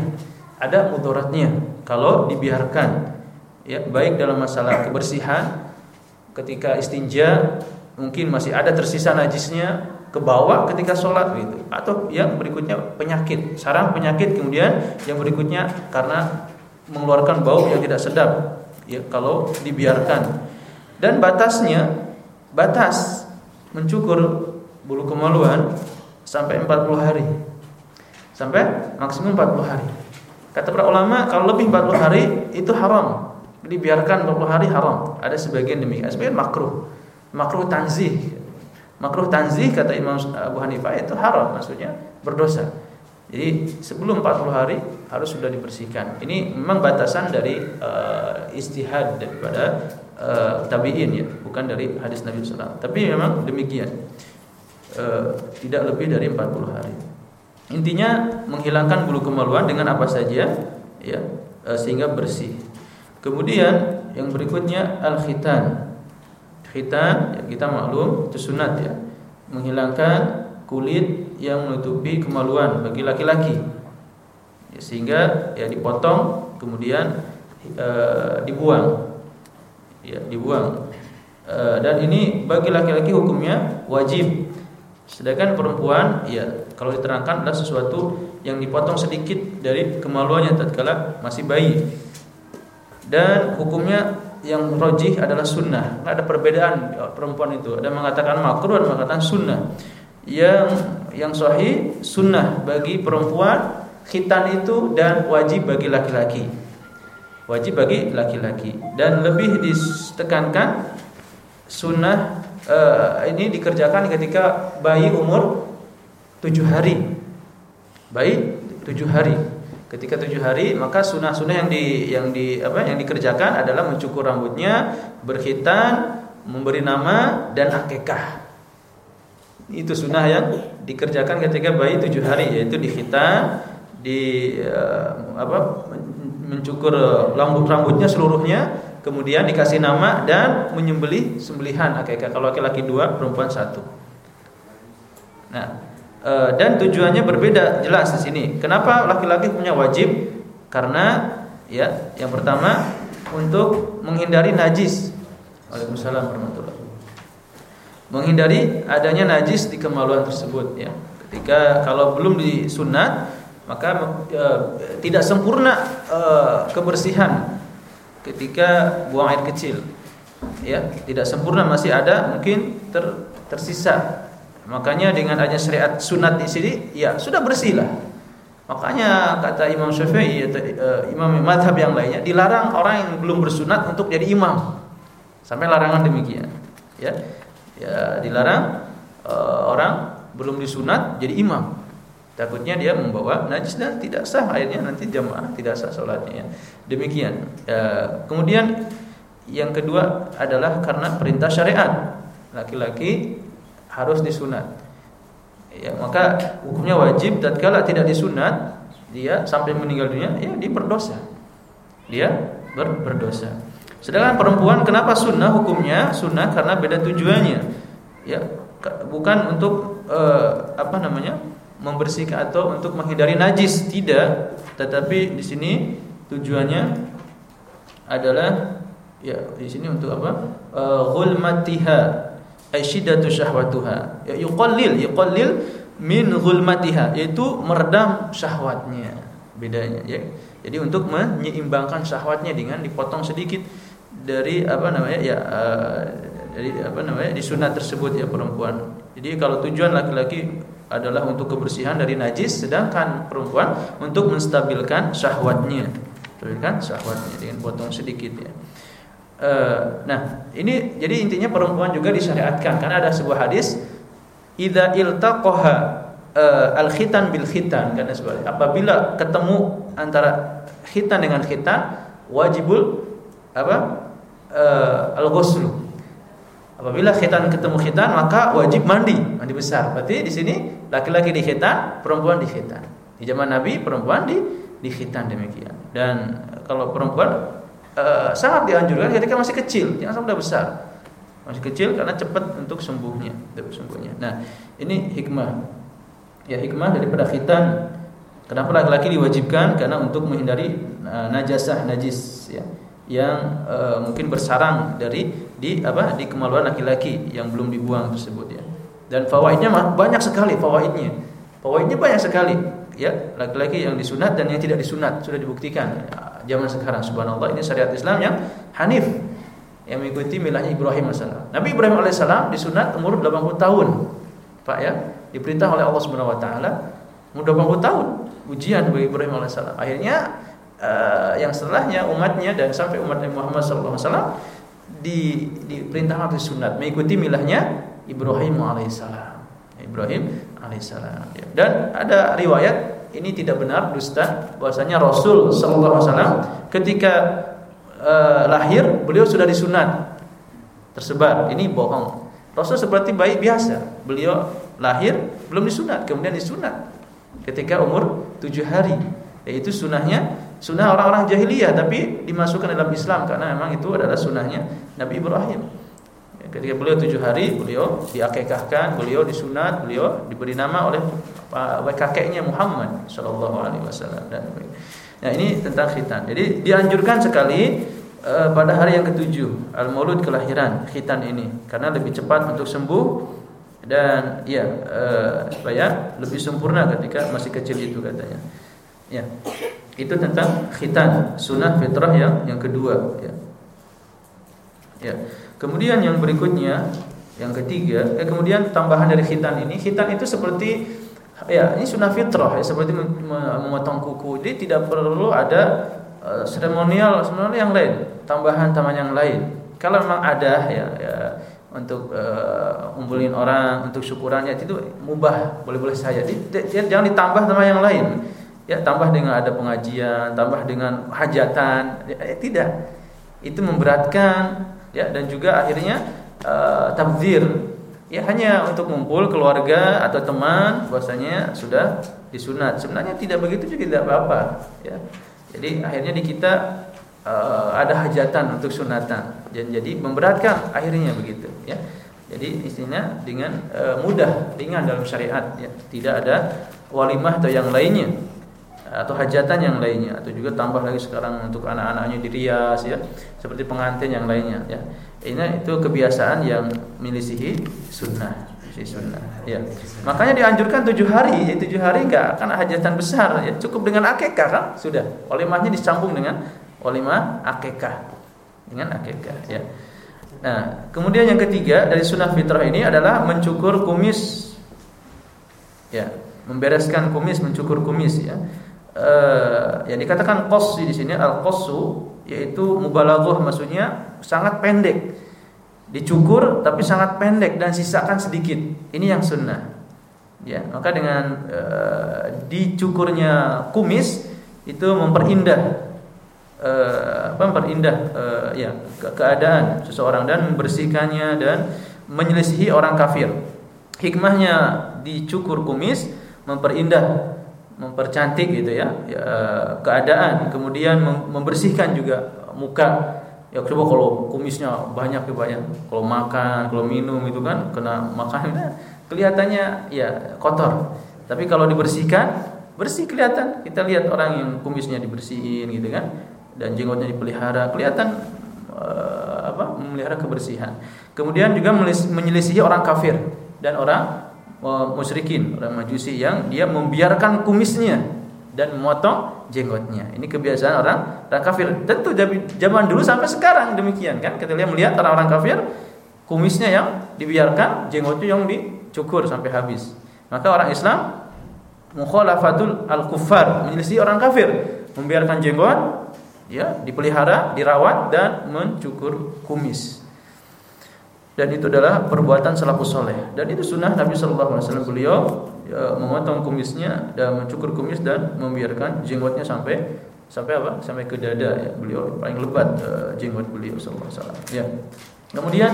ada mudaratnya kalau dibiarkan ya baik dalam masalah kebersihan ketika istinja mungkin masih ada tersisa najisnya ke bawah ketika sholat gitu atau yang berikutnya penyakit sarang penyakit kemudian yang berikutnya karena mengeluarkan bau yang tidak sedap ya kalau dibiarkan dan batasnya batas mencukur bulu kemaluan sampai 40 hari sampai maksimum 40 hari Kata para ulama kalau lebih 40 hari itu haram. Dibiarkan 40 hari haram. Ada sebagian demikian, sebagian makruh. Makruh tanzih. Makruh tanzih kata Imam Abu Hanifah itu haram maksudnya berdosa. Jadi sebelum 40 hari harus sudah dibersihkan. Ini memang batasan dari uh, istihad daripada uh, tabi'in ya, bukan dari hadis Nabi SAW. Tapi memang demikian. Uh, tidak lebih dari 40 hari. Intinya menghilangkan bulu kemaluan dengan apa saja ya e, sehingga bersih. Kemudian yang berikutnya al khitan. Khitan ya kita maklum itu sunat ya. Menghilangkan kulit yang menutupi kemaluan bagi laki-laki. Ya, sehingga ya dipotong kemudian e, dibuang. Ya, dibuang. E, dan ini bagi laki-laki hukumnya wajib. Sedangkan perempuan ya kalau diterangkan adalah sesuatu yang dipotong sedikit dari kemaluannya tatkala masih bayi. Dan hukumnya yang rojih adalah sunnah. Nggak ada perbedaan perempuan itu. Ada mengatakan makruh, ada mengatakan sunnah. Yang yang sahih sunnah bagi perempuan khitan itu dan wajib bagi laki-laki. Wajib bagi laki-laki dan lebih ditekankan sunnah uh, ini dikerjakan ketika bayi umur tujuh hari baik tujuh hari ketika tujuh hari maka sunnah-sunnah yang di yang di apa yang dikerjakan adalah mencukur rambutnya berkhitan memberi nama dan akekah itu sunnah yang dikerjakan ketika bayi tujuh hari yaitu dikhitan di uh, apa mencukur rambut rambutnya seluruhnya kemudian dikasih nama dan menyembelih sembelihan akekah kalau laki-laki dua perempuan satu. Nah Eh, dan tujuannya berbeda jelas di sini. Kenapa laki-laki punya wajib? Karena ya, yang pertama untuk menghindari najis. Waalaikumsalam warahmatullahi Menghindari adanya najis di kemaluan tersebut ya. Ketika kalau belum disunat maka e, tidak sempurna e, kebersihan ketika buang air kecil. Ya, tidak sempurna masih ada mungkin ter, tersisa Makanya dengan adanya syariat sunat di sini, ya sudah bersih lah. Makanya kata Imam Syafi'i atau uh, imam madhab yang lainnya dilarang orang yang belum bersunat untuk jadi imam. Sampai larangan demikian. Ya, ya dilarang uh, orang belum disunat jadi imam. Takutnya dia membawa najis dan tidak sah akhirnya nanti jamaah tidak sah sholatnya. Demikian. Uh, kemudian yang kedua adalah karena perintah syariat. Laki-laki harus disunat. ya maka hukumnya wajib tatkala tidak disunat dia sampai meninggal dunia ya dia berdosa. Dia ber, berdosa. Sedangkan perempuan kenapa sunnah hukumnya? Sunnah karena beda tujuannya. Ya bukan untuk uh, apa namanya membersihkan atau untuk menghindari najis. Tidak. Tetapi di sini tujuannya adalah ya di sini untuk apa? Uh, ghulmatiha aisyidatu syahwatuha. Ya yuqallil yuqallil min ghulmatiha yaitu meredam syahwatnya. Bedanya ya. Jadi untuk menyeimbangkan syahwatnya dengan dipotong sedikit dari apa namanya ya uh, dari apa namanya di sunat tersebut ya perempuan. Jadi kalau tujuan laki-laki adalah untuk kebersihan dari najis sedangkan perempuan untuk menstabilkan syahwatnya. Kan syahwatnya dengan potong sedikit ya nah, ini jadi intinya perempuan juga disyariatkan karena ada sebuah hadis idza iltaqaha uh, al-khitan bil khitan karena sebagainya. Apabila ketemu antara khitan dengan khitan wajibul apa? Uh, al-ghusl. Apabila khitan ketemu khitan maka wajib mandi, mandi besar. Berarti di sini laki-laki di khitan, perempuan di khitan. Di zaman Nabi perempuan di di khitan demikian. Dan kalau perempuan Eh, sangat dianjurkan ketika masih kecil, jangan sampai besar. Masih kecil karena cepat untuk sembuhnya, untuk sembuhnya. Nah, ini hikmah. Ya hikmah daripada khitan. Kenapa laki-laki diwajibkan? Karena untuk menghindari uh, najasah najis ya yang uh, mungkin bersarang dari di apa di kemaluan laki-laki yang belum dibuang tersebut ya. Dan fawaidnya banyak sekali fawaidnya. Fawaidnya banyak sekali ya laki-laki yang disunat dan yang tidak disunat sudah dibuktikan zaman sekarang subhanallah ini syariat Islam yang hanif yang mengikuti milahnya Ibrahim AS. Nabi Ibrahim alaihissalam disunat umur 80 tahun. Pak ya, diperintah oleh Allah Subhanahu wa taala umur 80 tahun ujian bagi Ibrahim alaihissalam. Akhirnya uh, yang setelahnya umatnya dan sampai umat Nabi Muhammad sallallahu alaihi wasallam di diperintahkan untuk sunat mengikuti milahnya Ibrahim alaihissalam. Ibrahim alaihissalam. Ya. Dan ada riwayat ini tidak benar dusta bahwasanya Rasul sallallahu alaihi wasallam ketika uh, lahir beliau sudah disunat tersebar. Ini bohong. Rasul seperti bayi biasa. Beliau lahir belum disunat, kemudian disunat ketika umur tujuh hari. Yaitu sunahnya sunnah orang-orang jahiliyah tapi dimasukkan dalam Islam karena memang itu adalah sunnahnya Nabi Ibrahim. Ketika beliau tujuh hari, beliau diakekahkan, beliau disunat, beliau diberi nama oleh kakeknya Muhammad Shallallahu Alaihi Wasallam. Dan nah ini tentang khitan. Jadi dianjurkan sekali uh, pada hari yang ketujuh al maulud kelahiran khitan ini karena lebih cepat untuk sembuh dan ya uh, supaya lebih sempurna ketika masih kecil itu katanya. Ya. Itu tentang khitan, sunnah fitrah yang yang kedua ya. Ya. Kemudian yang berikutnya, yang ketiga, eh, kemudian tambahan dari khitan ini, khitan itu seperti ya ini sunnah fitrah ya seperti memotong kuku. Jadi tidak perlu ada uh, seremonial sebenarnya yang lain, tambahan-tambahan yang lain. Kalau memang ada ya, ya untuk uh, ngumpulin orang, untuk syukurannya itu mubah, boleh-boleh saja. Jangan ditambah sama yang lain. Ya, tambah dengan ada pengajian, tambah dengan hajatan. Ya, ya, tidak. Itu memberatkan ya dan juga akhirnya uh, tabzir. Ya hanya untuk ngumpul keluarga atau teman bahwasanya sudah disunat. Sebenarnya tidak begitu juga tidak apa-apa ya. Jadi akhirnya di kita uh, ada hajatan untuk sunatan. Dan jadi memberatkan akhirnya begitu ya. Jadi istinya dengan uh, mudah ringan dalam syariat ya. Tidak ada walimah atau yang lainnya atau hajatan yang lainnya atau juga tambah lagi sekarang untuk anak-anaknya dirias ya seperti pengantin yang lainnya ya. Ini itu kebiasaan yang milisihi sunnah si sunnah ya. Makanya dianjurkan tujuh hari ya tujuh hari enggak akan hajatan besar ya cukup dengan akekah kan? Sudah. Walimahnya disambung dengan walimah akekah dengan akekah ya. Nah kemudian yang ketiga dari sunnah fitrah ini adalah mencukur kumis ya membereskan kumis mencukur kumis ya uh, yang dikatakan qas di sini al qasu yaitu mubalaghah maksudnya sangat pendek. Dicukur tapi sangat pendek dan sisakan sedikit. Ini yang sunnah. Ya, maka dengan uh, dicukurnya kumis itu memperindah uh, memperindah uh, ya ke keadaan seseorang dan membersihkannya dan menyelisihi orang kafir. hikmahnya dicukur kumis memperindah mempercantik gitu ya, ya keadaan. Kemudian membersihkan juga muka. Ya coba kalau kumisnya banyak ya banyak. Kalau makan kalau minum itu kan kena makannya kelihatannya ya kotor. Tapi kalau dibersihkan bersih kelihatan. Kita lihat orang yang kumisnya dibersihin gitu kan. Dan jenggotnya dipelihara kelihatan uh, apa memelihara kebersihan. Kemudian juga menyelisihi orang kafir dan orang musyrikin orang majusi yang dia membiarkan kumisnya dan memotong jenggotnya. Ini kebiasaan orang orang kafir. Tentu zaman dulu sampai sekarang demikian kan. Kita lihat melihat orang-orang kafir kumisnya yang dibiarkan, jenggotnya yang dicukur sampai habis. Maka orang Islam mukhalafatul al-kuffar, menyelisih orang kafir, membiarkan jenggot ya dipelihara, dirawat dan mencukur kumis dan itu adalah perbuatan salafus soleh. Dan itu sunnah Nabi Shallallahu Alaihi Wasallam. Beliau ya, memotong kumisnya dan mencukur kumis dan membiarkan jenggotnya sampai sampai apa? Sampai ke dada ya. Beliau paling lebat uh, jenggot beliau Shallallahu Alaihi Wasallam. Ya. Kemudian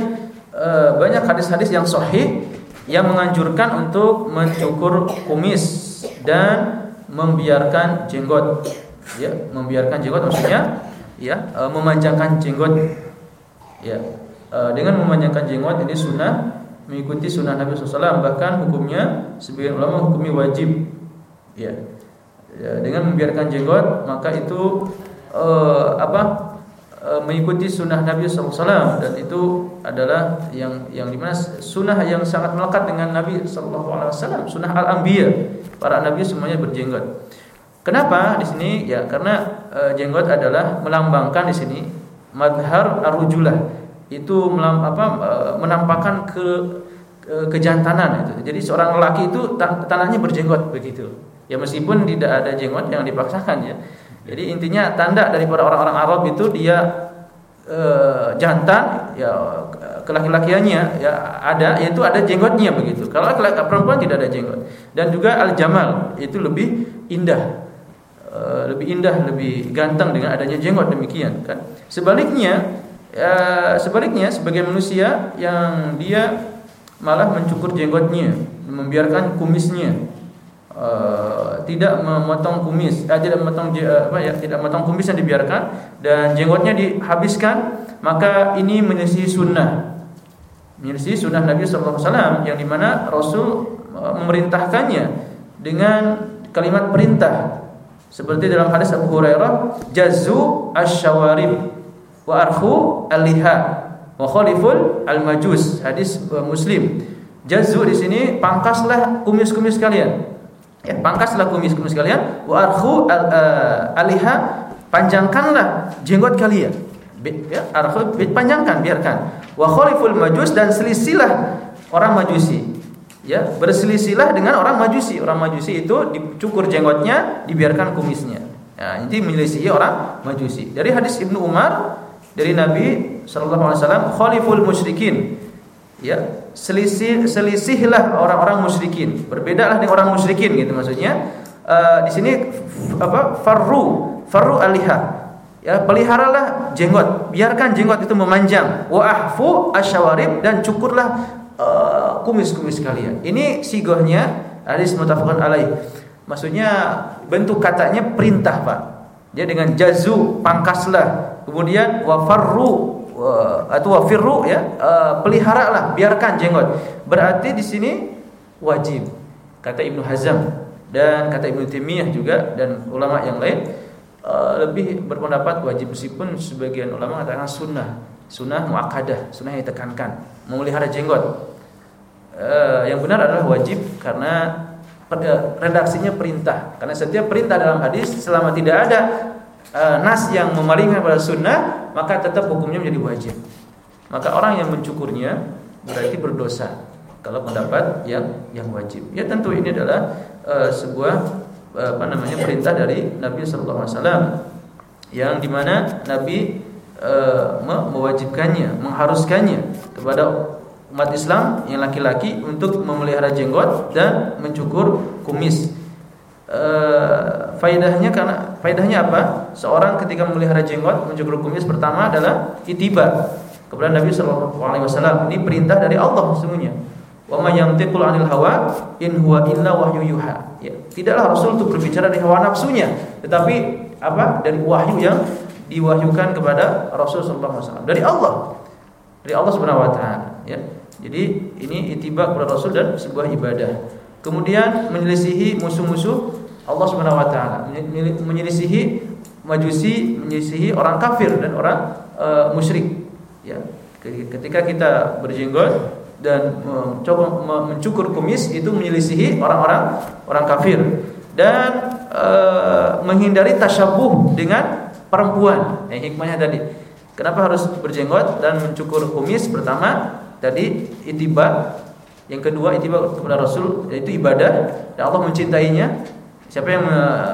uh, banyak hadis-hadis yang sahih yang menganjurkan untuk mencukur kumis dan membiarkan jenggot. Ya membiarkan jenggot maksudnya ya uh, memanjangkan jenggot. Ya dengan memanjangkan jenggot ini sunnah mengikuti sunnah Nabi SAW bahkan hukumnya sebagian ulama hukumi wajib. Ya, ya dengan membiarkan jenggot maka itu uh, apa uh, mengikuti sunnah Nabi SAW dan itu adalah yang yang di mana sunnah yang sangat melekat dengan Nabi SAW sunnah al anbiya para nabi semuanya berjenggot. Kenapa di sini? Ya karena uh, jenggot adalah melambangkan di sini madhar arujulah itu apa, e, menampakkan ke, ke kejantanan itu. Jadi seorang lelaki itu tanahnya berjenggot begitu. Ya meskipun tidak ada jenggot yang dipaksakan ya. Jadi intinya tanda dari para orang-orang Arab itu dia e, jantan ya kelaki-lakiannya ya ada yaitu ada jenggotnya begitu. Kalau perempuan tidak ada jenggot. Dan juga al-jamal itu lebih indah. E, lebih indah, lebih ganteng dengan adanya jenggot demikian kan. Sebaliknya ya, sebaliknya sebagai manusia yang dia malah mencukur jenggotnya, membiarkan kumisnya, uh, tidak memotong kumis, uh, tidak memotong uh, apa ya, tidak memotong kumis yang dibiarkan dan jenggotnya dihabiskan, maka ini menyelisih sunnah, menyelisih sunnah Nabi Wasallam yang di mana Rasul uh, memerintahkannya dengan kalimat perintah. Seperti dalam hadis Abu Hurairah jazu asyawarib wa arhu al-liha. Wa khaliful al-majus. Hadis uh, Muslim. Jazu di sini pangkaslah kumis-kumis kalian. Ya pangkaslah kumis-kumis kalian. Wa arhu uh, al-liha panjangkanlah jenggot kalian. Ya arhu panjangkan biarkan. Wa khaliful majus dan selisilah orang majusi. Ya berselisilah dengan orang majusi. Orang majusi itu dicukur jenggotnya dibiarkan kumisnya. Ya, ini menyelisihi orang majusi. Dari hadis Ibnu Umar dari Nabi sallallahu alaihi wasallam khaliful musyrikin. Ya, selisih selisihlah orang-orang musyrikin. Berbedalah dengan orang musyrikin gitu maksudnya. Uh, di sini apa? Farru, farru aliha. Ya, peliharalah jenggot, biarkan jenggot itu memanjang. Wa ahfu dan cukurlah uh, kumis-kumis kalian. Ini sigohnya hadis mutafaqan alaih. Maksudnya bentuk katanya perintah, Pak. Dia dengan jazu pangkaslah Kemudian wafarru atau wafirru ya, uh, peliharalah, biarkan jenggot. Berarti di sini wajib. Kata Ibnu Hazm dan kata Ibnu Taimiyah juga dan ulama yang lain uh, lebih berpendapat wajib meskipun sebagian ulama mengatakan sunnah, sunnah muakkadah, sunnah yang ditekankan, memelihara jenggot. Uh, yang benar adalah wajib karena redaksinya perintah. Karena setiap perintah dalam hadis selama tidak ada uh, nas yang memalingkan pada sunnah maka tetap hukumnya menjadi wajib. Maka orang yang mencukurnya berarti berdosa. Kalau pendapat yang yang wajib. Ya tentu ini adalah uh, sebuah uh, apa namanya perintah dari Nabi Shallallahu Alaihi Wasallam. Yang di mana Nabi uh, mewajibkannya mengharuskannya kepada umat Islam yang laki-laki untuk memelihara jenggot dan mencukur kumis uh, faidahnya karena faidahnya apa? Seorang ketika memelihara jenggot, mencukur kumis pertama adalah itiba kepada Nabi Shallallahu Alaihi Wasallam. Ini perintah dari Allah sesungguhnya. Wa may yantiqul 'anil hawa in huwa illa wahyu yuha. Ya, tidaklah Rasul itu berbicara dari hawa nafsunya, tetapi apa? Dari wahyu yang diwahyukan kepada Rasul sallallahu alaihi wasallam dari Allah. Dari Allah Subhanahu wa taala, ya. Jadi ini itibak kepada Rasul dan sebuah ibadah. Kemudian menyelisihi musuh-musuh Allah Subhanahu wa taala, menyelisihi majusi, menyelisihi orang kafir dan orang uh, musyrik. Ya. Ketika kita berjenggot dan mencoba mencukur kumis itu menyelisihi orang-orang orang kafir dan e, menghindari tasyabuh dengan perempuan. Eh, hikmahnya tadi. Kenapa harus berjenggot dan mencukur kumis? Pertama, tadi itiba. Yang kedua, itiba kepada Rasul yaitu ibadah dan Allah mencintainya. Siapa yang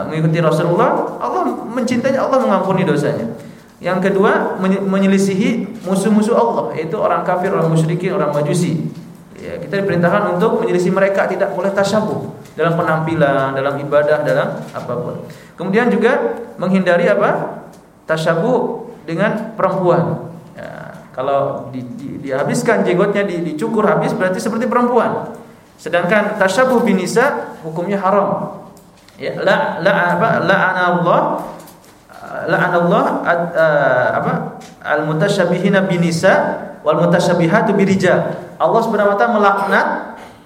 mengikuti Rasulullah, Allah mencintainya, Allah mengampuni dosanya. Yang kedua menyelisihi musuh-musuh Allah yaitu orang kafir, orang musyrikin, orang majusi. Ya, kita diperintahkan untuk menyelisihi mereka tidak boleh tasyabuh dalam penampilan, dalam ibadah, dalam apa pun. Kemudian juga menghindari apa? Tasyabuh dengan perempuan. Kalau di, di, dihabiskan jenggotnya di, dicukur habis berarti seperti perempuan. Sedangkan tasyabuh binisa hukumnya haram. Ya, la la apa? Allah la'anallah uh, apa al-mutasyabihina binisa wal mutasyabihatu birijal. Allah Subhanahu wa melaknat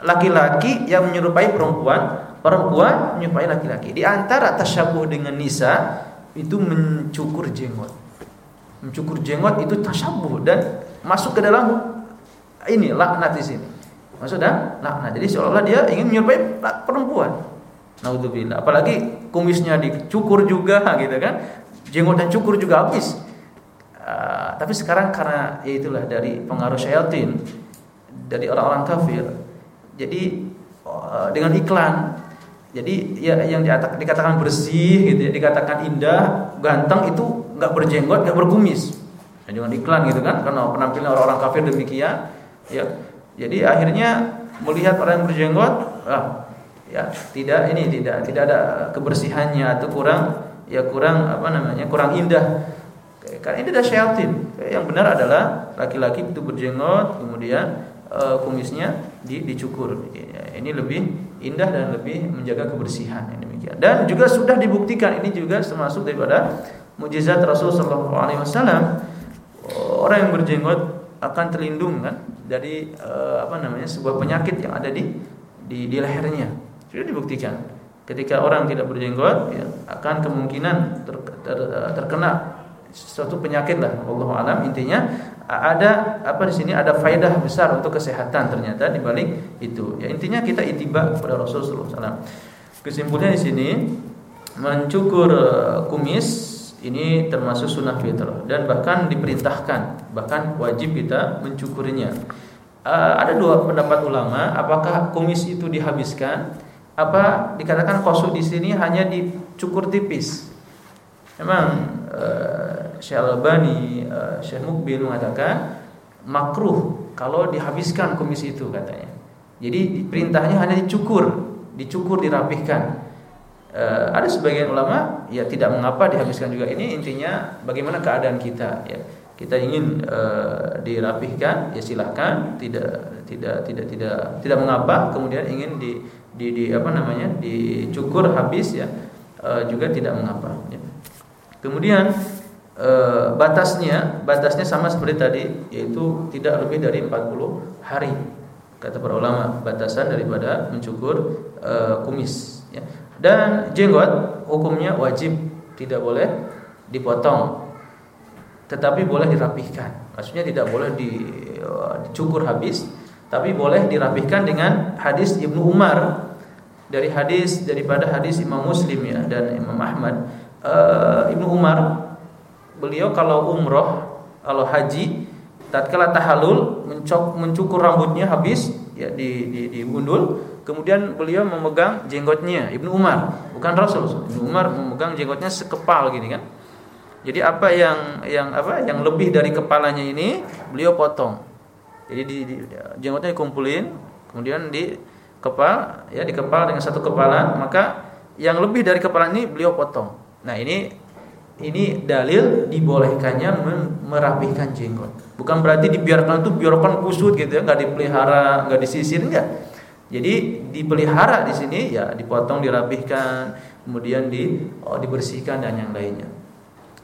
laki-laki yang menyerupai perempuan, perempuan menyerupai laki-laki. Di antara tasyabuh dengan nisa itu mencukur jenggot. Mencukur jenggot itu tasyabuh dan masuk ke dalam ini laknat di sini. Maksud dan laknat. Jadi seolah-olah dia ingin menyerupai perempuan. Naudzubillah. Apalagi kumisnya dicukur juga gitu kan jenggot dan cukur juga habis. Uh, tapi sekarang karena ya itulah dari pengaruh syaitan dari orang-orang kafir. Jadi uh, dengan iklan jadi ya yang dikatakan bersih gitu ya, dikatakan indah, ganteng itu nggak berjenggot, nggak berkumis. Dan jangan iklan gitu kan karena penampilan orang-orang kafir demikian ya. Jadi akhirnya melihat orang yang berjenggot ah, ya tidak ini tidak tidak ada kebersihannya atau kurang ya kurang apa namanya kurang indah karena ini ada syaitan yang benar adalah laki-laki itu berjenggot kemudian e, kumisnya di, dicukur ya, ini lebih indah dan lebih menjaga kebersihan demikian dan juga sudah dibuktikan ini juga termasuk daripada mujizat Rasul Shallallahu Alaihi Wasallam orang yang berjenggot akan terlindung kan dari e, apa namanya sebuah penyakit yang ada di di, di lehernya. Sudah dibuktikan. Ketika orang tidak berjenggot ya, akan kemungkinan ter, ter, terkena suatu penyakit lah Allah alam. Intinya ada apa di sini ada faedah besar untuk kesehatan ternyata di balik itu. Ya intinya kita itiba kepada Rasulullah SAW kesimpulannya di sini mencukur eh, kumis ini termasuk sunnah fitrah dan bahkan diperintahkan bahkan wajib kita mencukurinya uh, ada dua pendapat ulama apakah kumis itu dihabiskan apa dikatakan kosu di sini hanya dicukur tipis. Memang uh, Syekh Al-Albani, uh, Syekh Mukbil mengatakan makruh kalau dihabiskan kumis itu katanya. Jadi perintahnya hanya dicukur, dicukur dirapihkan. Uh, ada sebagian ulama ya tidak mengapa dihabiskan juga. Ini intinya bagaimana keadaan kita ya. Kita ingin uh, dirapihkan ya silahkan tidak tidak tidak tidak tidak mengapa kemudian ingin di di, di apa namanya dicukur habis ya. E, juga tidak mengapa ya. kemudian e, batasnya batasnya sama seperti tadi yaitu tidak lebih dari 40 hari. Kata para ulama batasan daripada mencukur e, kumis. Dan jenggot hukumnya wajib tidak boleh dipotong tetapi boleh dirapihkan. Maksudnya tidak boleh dicukur habis tapi boleh dirapihkan dengan hadis Ibnu Umar. Dari hadis daripada hadis Imam Muslim ya dan Imam Ahmad. Uh, Ibnu Umar beliau kalau umroh kalau haji tatkala tahalul mencok, mencukur rambutnya habis ya di, di, di gundul kemudian beliau memegang jenggotnya Ibnu Umar. Bukan Rasul Ibnu Umar memegang jenggotnya sekepal gini kan. Jadi apa yang yang apa yang lebih dari kepalanya ini beliau potong. Jadi di, di jenggotnya dikumpulin, kemudian di kepala ya di kepala dengan satu kepala, maka yang lebih dari kepala ini beliau potong. Nah, ini ini dalil dibolehkannya merapihkan jenggot. Bukan berarti dibiarkan itu biarkan kusut gitu ya, nggak dipelihara, nggak disisir enggak. Jadi dipelihara di sini ya dipotong, dirapihkan, kemudian di oh, dibersihkan dan yang lainnya.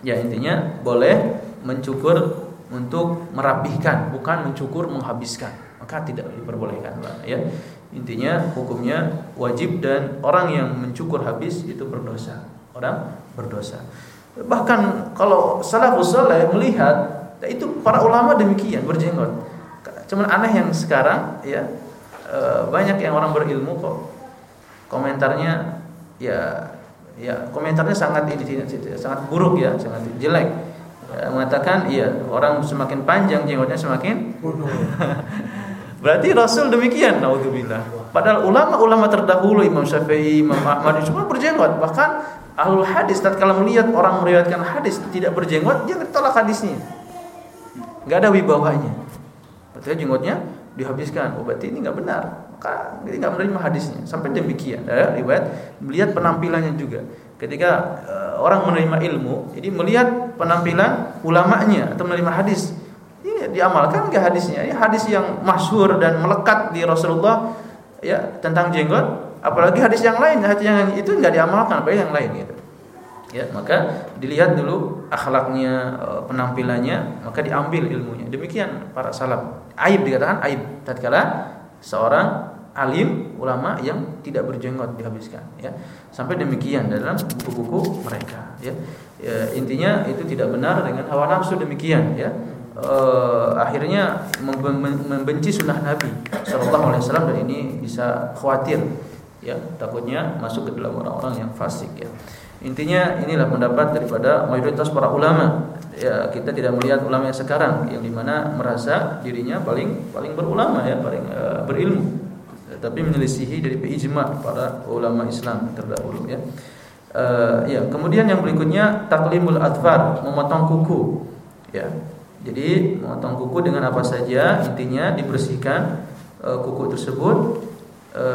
Ya intinya boleh mencukur untuk merapihkan, bukan mencukur menghabiskan. Maka tidak diperbolehkan, ya. Intinya hukumnya wajib dan orang yang mencukur habis itu berdosa. Orang berdosa. Bahkan kalau salafus saleh melihat itu para ulama demikian berjenggot. Cuman aneh yang sekarang ya eh, banyak yang orang berilmu kok komentarnya ya ya komentarnya sangat ini sangat buruk ya, sangat jelek. Ya, mengatakan iya orang semakin panjang jenggotnya semakin Berarti Rasul demikian naudzubillah. Padahal ulama-ulama terdahulu Imam Syafi'i, Imam Ahmad semua berjenggot. Bahkan ahlul hadis tatkala melihat orang meriwayatkan hadis tidak berjenggot dia tolak hadisnya. Nggak ada wibawanya. Berarti jenggotnya dihabiskan. Oh berarti ini nggak benar. Maka ini nggak menerima hadisnya. Sampai demikian ya, riwayat. Melihat penampilannya juga. Ketika uh, orang menerima ilmu jadi melihat penampilan ulamanya atau menerima hadis ini diamalkan nggak hadisnya? Ya hadis yang masyhur dan melekat di Rasulullah ya tentang jenggot apalagi hadis yang lain hadis yang itu nggak diamalkan apalagi yang lain gitu. Ya maka dilihat dulu akhlaknya eh, penampilannya maka diambil ilmunya. Demikian para salaf. Aib dikatakan aib. Tatkala seorang alim ulama yang tidak berjenggot dihabiskan ya. Sampai demikian dalam buku-buku mereka ya. ya intinya itu tidak benar dengan hawa nafsu demikian ya e, akhirnya membenci sunnah Nabi Shallallahu Alaihi Wasallam dan ini bisa khawatir ya. Takutnya masuk ke dalam orang-orang yang fasik ya. Intinya inilah pendapat daripada mayoritas para ulama. Ya kita tidak melihat ulama yang sekarang yang di mana merasa dirinya paling paling berulama ya paling uh, berilmu. Tapi menyelisihi dari ijma para ulama Islam terdahulu ya. Uh, ya kemudian yang berikutnya taklimul adfar memotong kuku ya jadi memotong kuku dengan apa saja intinya dibersihkan uh, kuku tersebut e,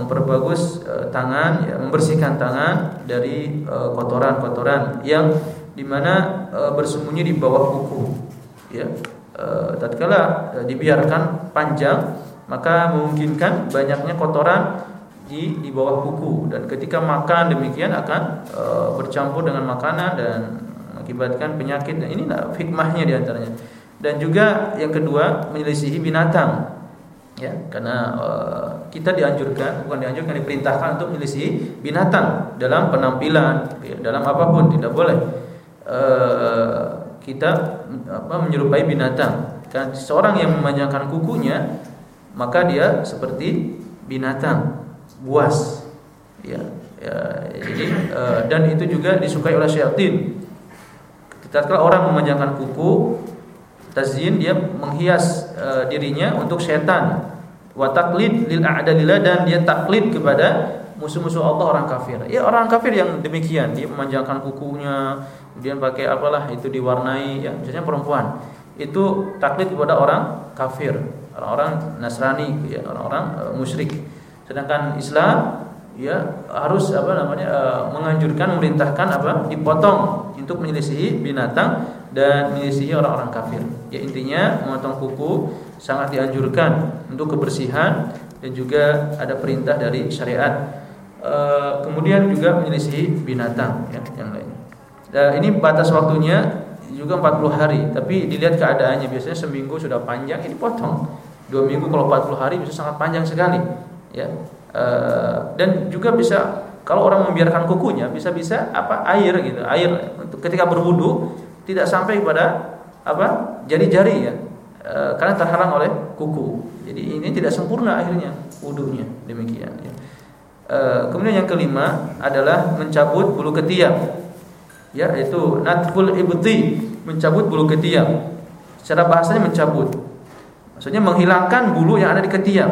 memperbagus e, tangan, ya, membersihkan tangan dari e, kotoran-kotoran yang di mana e, bersembunyi di bawah kuku. Ya, e, tatkala e, dibiarkan panjang, maka memungkinkan banyaknya kotoran di di bawah kuku dan ketika makan demikian akan e, bercampur dengan makanan dan mengakibatkan penyakit. Dan ini hikmahnya di antaranya. Dan juga yang kedua menyelisihi binatang. Ya karena uh, kita dianjurkan bukan dianjurkan diperintahkan untuk menyelisih binatang dalam penampilan ya, dalam apa pun tidak boleh. Uh, kita apa menyerupai binatang. Kan seorang yang memanjangkan kukunya maka dia seperti binatang buas. Ya, ya jadi uh, dan itu juga disukai oleh syaitan ketika orang memanjangkan kuku tazyin dia menghias uh, dirinya untuk setan wa taqlid lil a'dalillah dan dia taklid kepada musuh-musuh Allah orang kafir. Ya orang kafir yang demikian, dia memanjangkan kukunya, kemudian pakai apalah itu diwarnai ya, misalnya perempuan. Itu taklid kepada orang kafir, orang-orang Nasrani ya, orang-orang uh, musyrik. Sedangkan Islam ya harus apa namanya uh, menganjurkan memerintahkan apa dipotong untuk menyelisihi binatang dan menyelisihi orang-orang kafir. Ya intinya memotong kuku sangat dianjurkan untuk kebersihan dan juga ada perintah dari syariat. E, kemudian juga menyelisihi binatang ya, yang lain. Dan ini batas waktunya juga 40 hari, tapi dilihat keadaannya biasanya seminggu sudah panjang ini potong. Dua minggu kalau 40 hari bisa sangat panjang sekali, ya. E, dan juga bisa kalau orang membiarkan kukunya bisa-bisa apa air gitu, air ketika berwudu tidak sampai pada apa jari-jari ya e, karena terhalang oleh kuku. Jadi ini tidak sempurna akhirnya wudhunya demikian. Ya. E, kemudian yang kelima adalah mencabut bulu ketiak, ya itu natful ibti mencabut bulu ketiak. Secara bahasanya mencabut, maksudnya menghilangkan bulu yang ada di ketiak.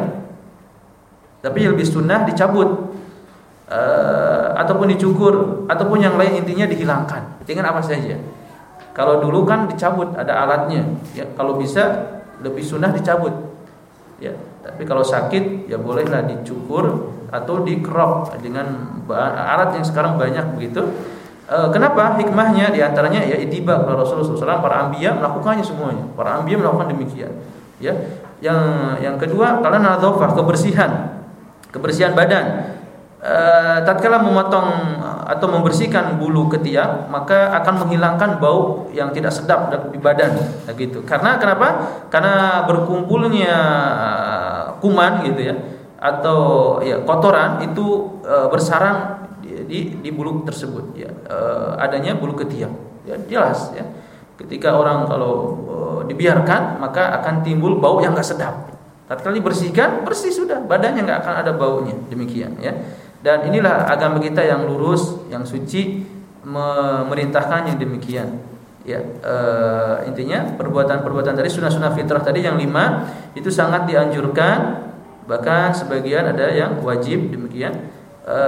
Tapi yang lebih sunnah dicabut e, ataupun dicukur ataupun yang lain intinya dihilangkan dengan apa saja. Kalau dulu kan dicabut ada alatnya, ya. Kalau bisa lebih sunnah dicabut, ya. Tapi kalau sakit ya bolehlah dicukur atau dikrop dengan alat yang sekarang banyak begitu. kenapa hikmahnya di antaranya ya itiba kalau Rasulullah SAW para ambia melakukannya semuanya para ambia melakukan demikian ya yang yang kedua karena nadzafah kebersihan kebersihan badan. E, tatkala memotong atau membersihkan bulu ketiak maka akan menghilangkan bau yang tidak sedap di badan. Gitu. Karena kenapa? Karena berkumpulnya kuman gitu ya atau ya kotoran itu e, bersarang di di bulu tersebut ya. E, adanya bulu ketiak. Ya jelas ya. Ketika orang kalau e, dibiarkan maka akan timbul bau yang enggak sedap tatkala dibersihkan bersih sudah. Badannya enggak akan ada baunya. Demikian ya. Dan inilah agama kita yang lurus yang suci memerintahkan yang demikian ya. E, intinya perbuatan-perbuatan dari sunnah-sunnah fitrah tadi yang lima itu sangat dianjurkan. Bahkan sebagian ada yang wajib demikian. E,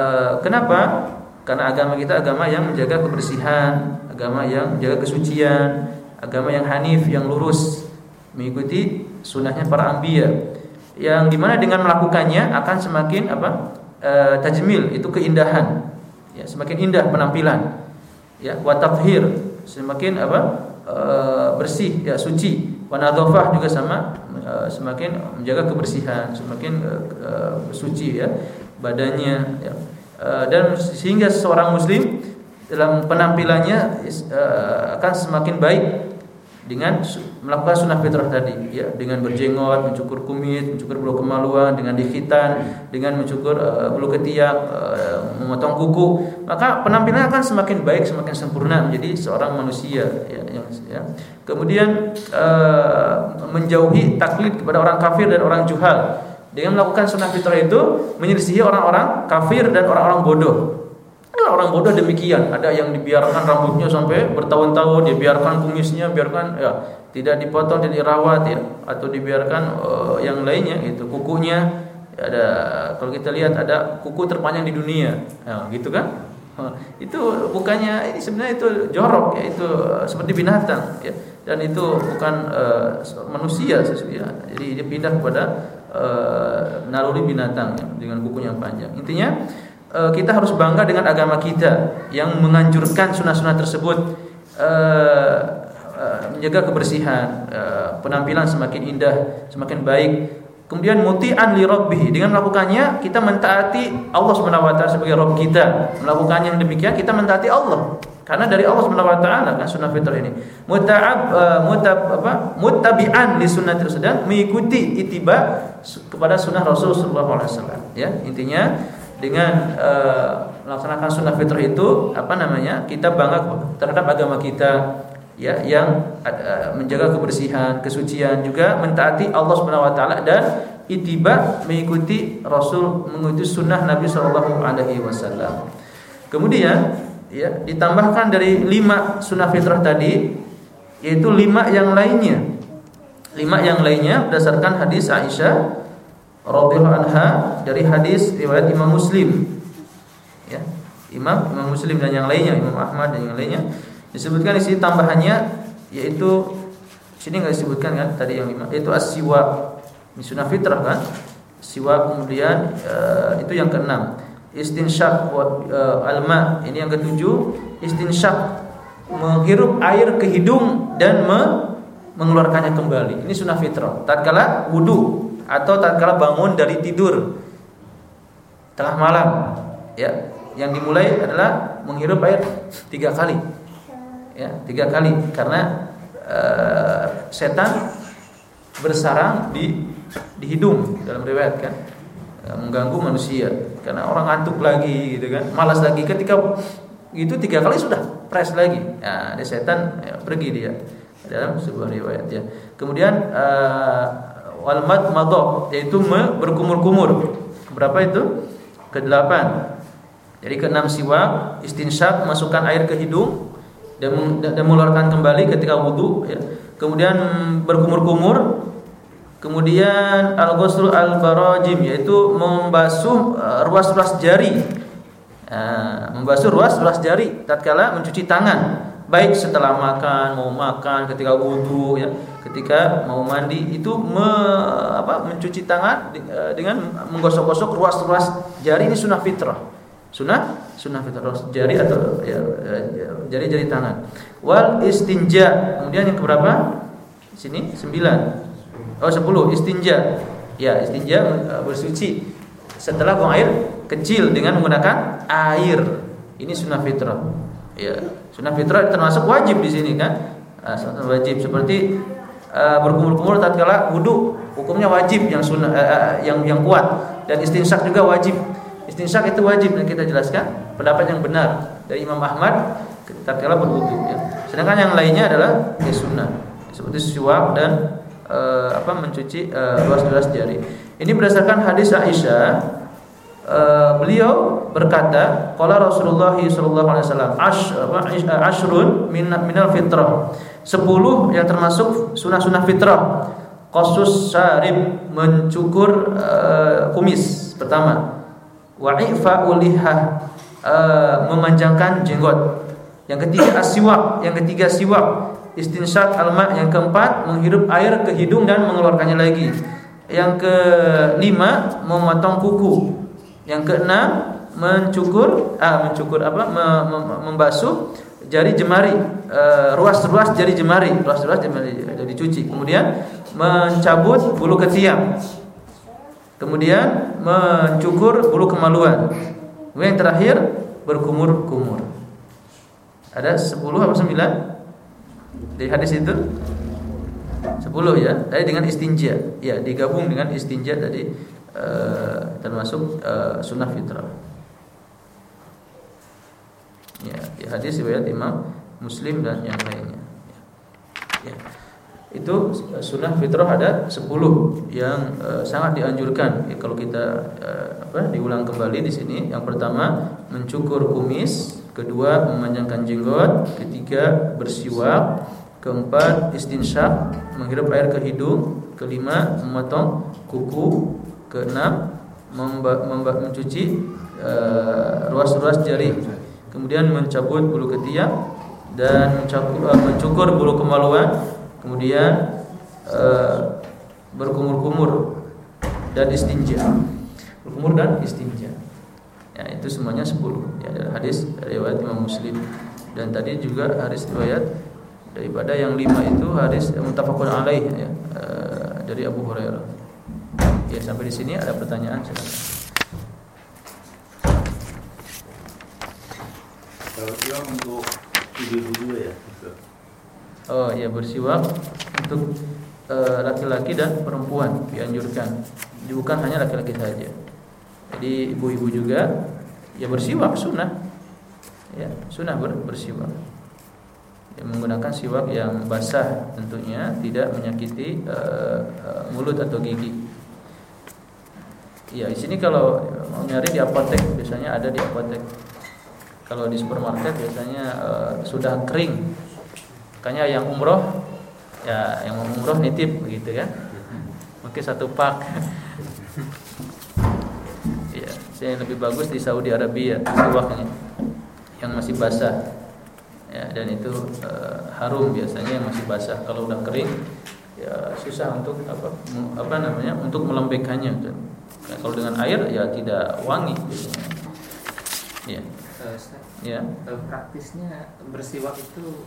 kenapa? Karena agama kita agama yang menjaga kebersihan, agama yang menjaga kesucian, agama yang hanif, yang lurus, mengikuti sunnahnya para ambia. Yang di mana dengan melakukannya akan semakin apa? E, tajmil itu keindahan, ya semakin indah penampilan, ya watafhir semakin apa? E, bersih, ya suci wanadofah juga sama uh, semakin menjaga kebersihan semakin uh, uh, suci ya badannya ya. uh, dan sehingga seorang muslim dalam penampilannya akan semakin baik dengan melakukan sunnah fitrah tadi ya. Dengan berjenggot mencukur kumis mencukur bulu kemaluan dengan dikhitan dengan mencukur uh, bulu ketiak uh, memotong kuku maka penampilan akan semakin baik semakin sempurna menjadi seorang manusia ya, yang ya. kemudian uh, menjauhi taklid kepada orang kafir dan orang juhal. Dengan melakukan sunnah fitrah itu menyelisihi orang-orang kafir dan orang-orang bodoh orang bodoh demikian. Ada yang dibiarkan rambutnya sampai bertahun-tahun, dibiarkan kumisnya, biarkan ya tidak dipotong, tidak dirawat ya, atau dibiarkan uh, yang lainnya itu kukunya ada kalau kita lihat ada kuku terpanjang di dunia, ya, gitu kan? itu bukannya ini sebenarnya itu jorok ya itu uh, seperti binatang ya dan itu bukan uh, manusia ya. Jadi dia pindah kepada uh, naluri binatang ya, dengan kuku yang panjang. Intinya Eh, kita harus bangga dengan agama kita yang menganjurkan sunnah-sunnah tersebut uh, uh, menjaga kebersihan, penampilan semakin indah, semakin baik. Kemudian muti'an li rabbih dengan melakukannya kita mentaati Allah Subhanahu wa taala sebagai Rabb kita. Melakukan yang demikian kita mentaati Allah. Karena dari Allah Subhanahu wa taala kan sunnah fitrah ini. Muta'ab mutab apa? Muttabi'an li sunnah tersebut mengikuti itiba kepada sunnah Rasul sallallahu ya. Intinya dengan uh, melaksanakan sunnah fitrah itu apa namanya kita bangga terhadap agama kita ya yang uh, menjaga kebersihan kesucian juga mentaati Allah Subhanahu Wa Taala dan itiba mengikuti Rasul mengikuti sunnah Nabi Shallallahu Alaihi Wasallam. Kemudian ya ditambahkan dari lima sunnah fitrah tadi yaitu lima yang lainnya. Lima yang lainnya berdasarkan hadis Aisyah radhiyallahu anha dari hadis riwayat Imam Muslim. Ya, Imam Imam Muslim dan yang lainnya, Imam Ahmad dan yang lainnya. Disebutkan di sini tambahannya yaitu sini nggak disebutkan kan tadi yang lima itu as-siwak sunnah fitrah kan? Siwak kemudian uh, itu yang keenam. Istinsyak uh, alma ini yang ketujuh. Istinsyak menghirup air ke hidung dan me mengeluarkannya kembali. Ini sunnah fitrah. Tatkala wudu atau tatkala bangun dari tidur. Tengah malam. Ya yang dimulai adalah menghirup air tiga kali. Ya tiga kali. Karena uh, setan bersarang di di hidung dalam riwayat kan. Ya, mengganggu manusia. Karena orang ngantuk lagi gitu kan. Malas lagi. Ketika itu tiga kali sudah press lagi. Ada setan ya, pergi dia. Dalam sebuah riwayat ya. Kemudian uh, wal mad madha yaitu berkumur-kumur. Berapa itu? Kedelapan. Jadi keenam siwak, istinsyak, masukkan air ke hidung dan, mengeluarkan kembali ketika wudhu ya. Kemudian berkumur-kumur. Kemudian al-ghusl al-barajim yaitu membasuh uh, ruas-ruas jari. Nah, membasuh ruas-ruas jari tatkala mencuci tangan baik setelah makan, mau makan, ketika wudhu, ya, ketika mau mandi itu me, apa, mencuci tangan e, dengan menggosok-gosok ruas-ruas jari ini sunnah fitrah. Sunnah sunnah fitrah jari atau ya, ya, jari-jari tangan. Wal istinja. Kemudian yang keberapa? Sini sembilan. Oh sepuluh istinja. Ya istinja uh, bersuci setelah buang air kecil dengan menggunakan air. Ini sunnah fitrah. Ya sunnah fitrah termasuk wajib di sini kan? Uh, wajib seperti uh, berkumur-kumur tatkala wudhu hukumnya wajib yang sunnah uh, yang yang kuat dan istinsak juga wajib Istinsyak itu wajib dan kita jelaskan pendapat yang benar dari Imam Ahmad tatkala berwudu ya. Sedangkan yang lainnya adalah ya sunnah seperti siwak dan e, apa mencuci luas-luas jari. Ini berdasarkan hadis Aisyah e, beliau berkata qala Rasulullah sallallahu alaihi wasallam ash, ashrun min minal fitrah. Sepuluh yang termasuk sunnah-sunnah fitrah. Qasus sarib mencukur e, kumis pertama wa ifa'ul uh, memanjangkan jenggot. Yang ketiga asiwak, yang ketiga siwak. Istinsyak alma yang keempat menghirup air ke hidung dan mengeluarkannya lagi. Yang kelima memotong kuku. Yang keenam mencukur ah mencukur apa membasuh jari jemari ruas-ruas jari jemari ruas-ruas jari jadi cuci kemudian mencabut bulu ketiak Kemudian mencukur bulu kemaluan. Kemudian yang terakhir berkumur-kumur. Ada 10 apa 9? Di hadis itu 10 ya. Tadi dengan istinja. Ya, digabung dengan istinja tadi uh, termasuk uh, sunnah fitrah. Ya, di hadis riwayat Imam Muslim dan yang lainnya. Ya. itu eh, sunnah fitrah ada 10 yang uh, sangat dianjurkan ya, kalau kita uh, apa diulang kembali di sini yang pertama mencukur kumis kedua memanjangkan jenggot ketiga bersiwak keempat istinsyak menghirup air ke hidung kelima memotong kuku keenam memba, memba, mencuci ruas-ruas uh, jari. Kemudian mencabut bulu ketiak dan mencukur, uh, mencukur bulu kemaluan. Kemudian uh, berkumur-kumur dan istinja. Berkumur dan istinja. Ya itu semuanya 10 ya hadis riwayat Imam Muslim. Dan tadi juga hadis riwayat daripada yang lima itu hadis muttafaqun alaih ya dari Abu Hurairah ya sampai di sini ada pertanyaan silakan. Kalau untuk video dulu ya oh ya bersiwak untuk eh, laki-laki dan perempuan dianjurkan. Bukan hanya laki-laki saja. Jadi ibu-ibu juga ya bersiwak sunnah. Ya sunnah ber, bersiwak. Ya, menggunakan siwak yang basah tentunya tidak menyakiti uh, uh, mulut atau gigi ya di sini kalau mau nyari di apotek biasanya ada di apotek kalau di supermarket biasanya uh, sudah kering Makanya yang umroh ya yang mau umroh nitip begitu ya. Mungkin satu pak. ya, saya lebih bagus di Saudi Arabia siwaknya yang masih basah. Ya, dan itu e, harum biasanya yang masih basah. Kalau udah kering ya susah untuk apa apa namanya untuk melembekkannya. Ya, kalau dengan air ya tidak wangi biasanya. Ya. Uh, ya. Praktisnya bersiwak itu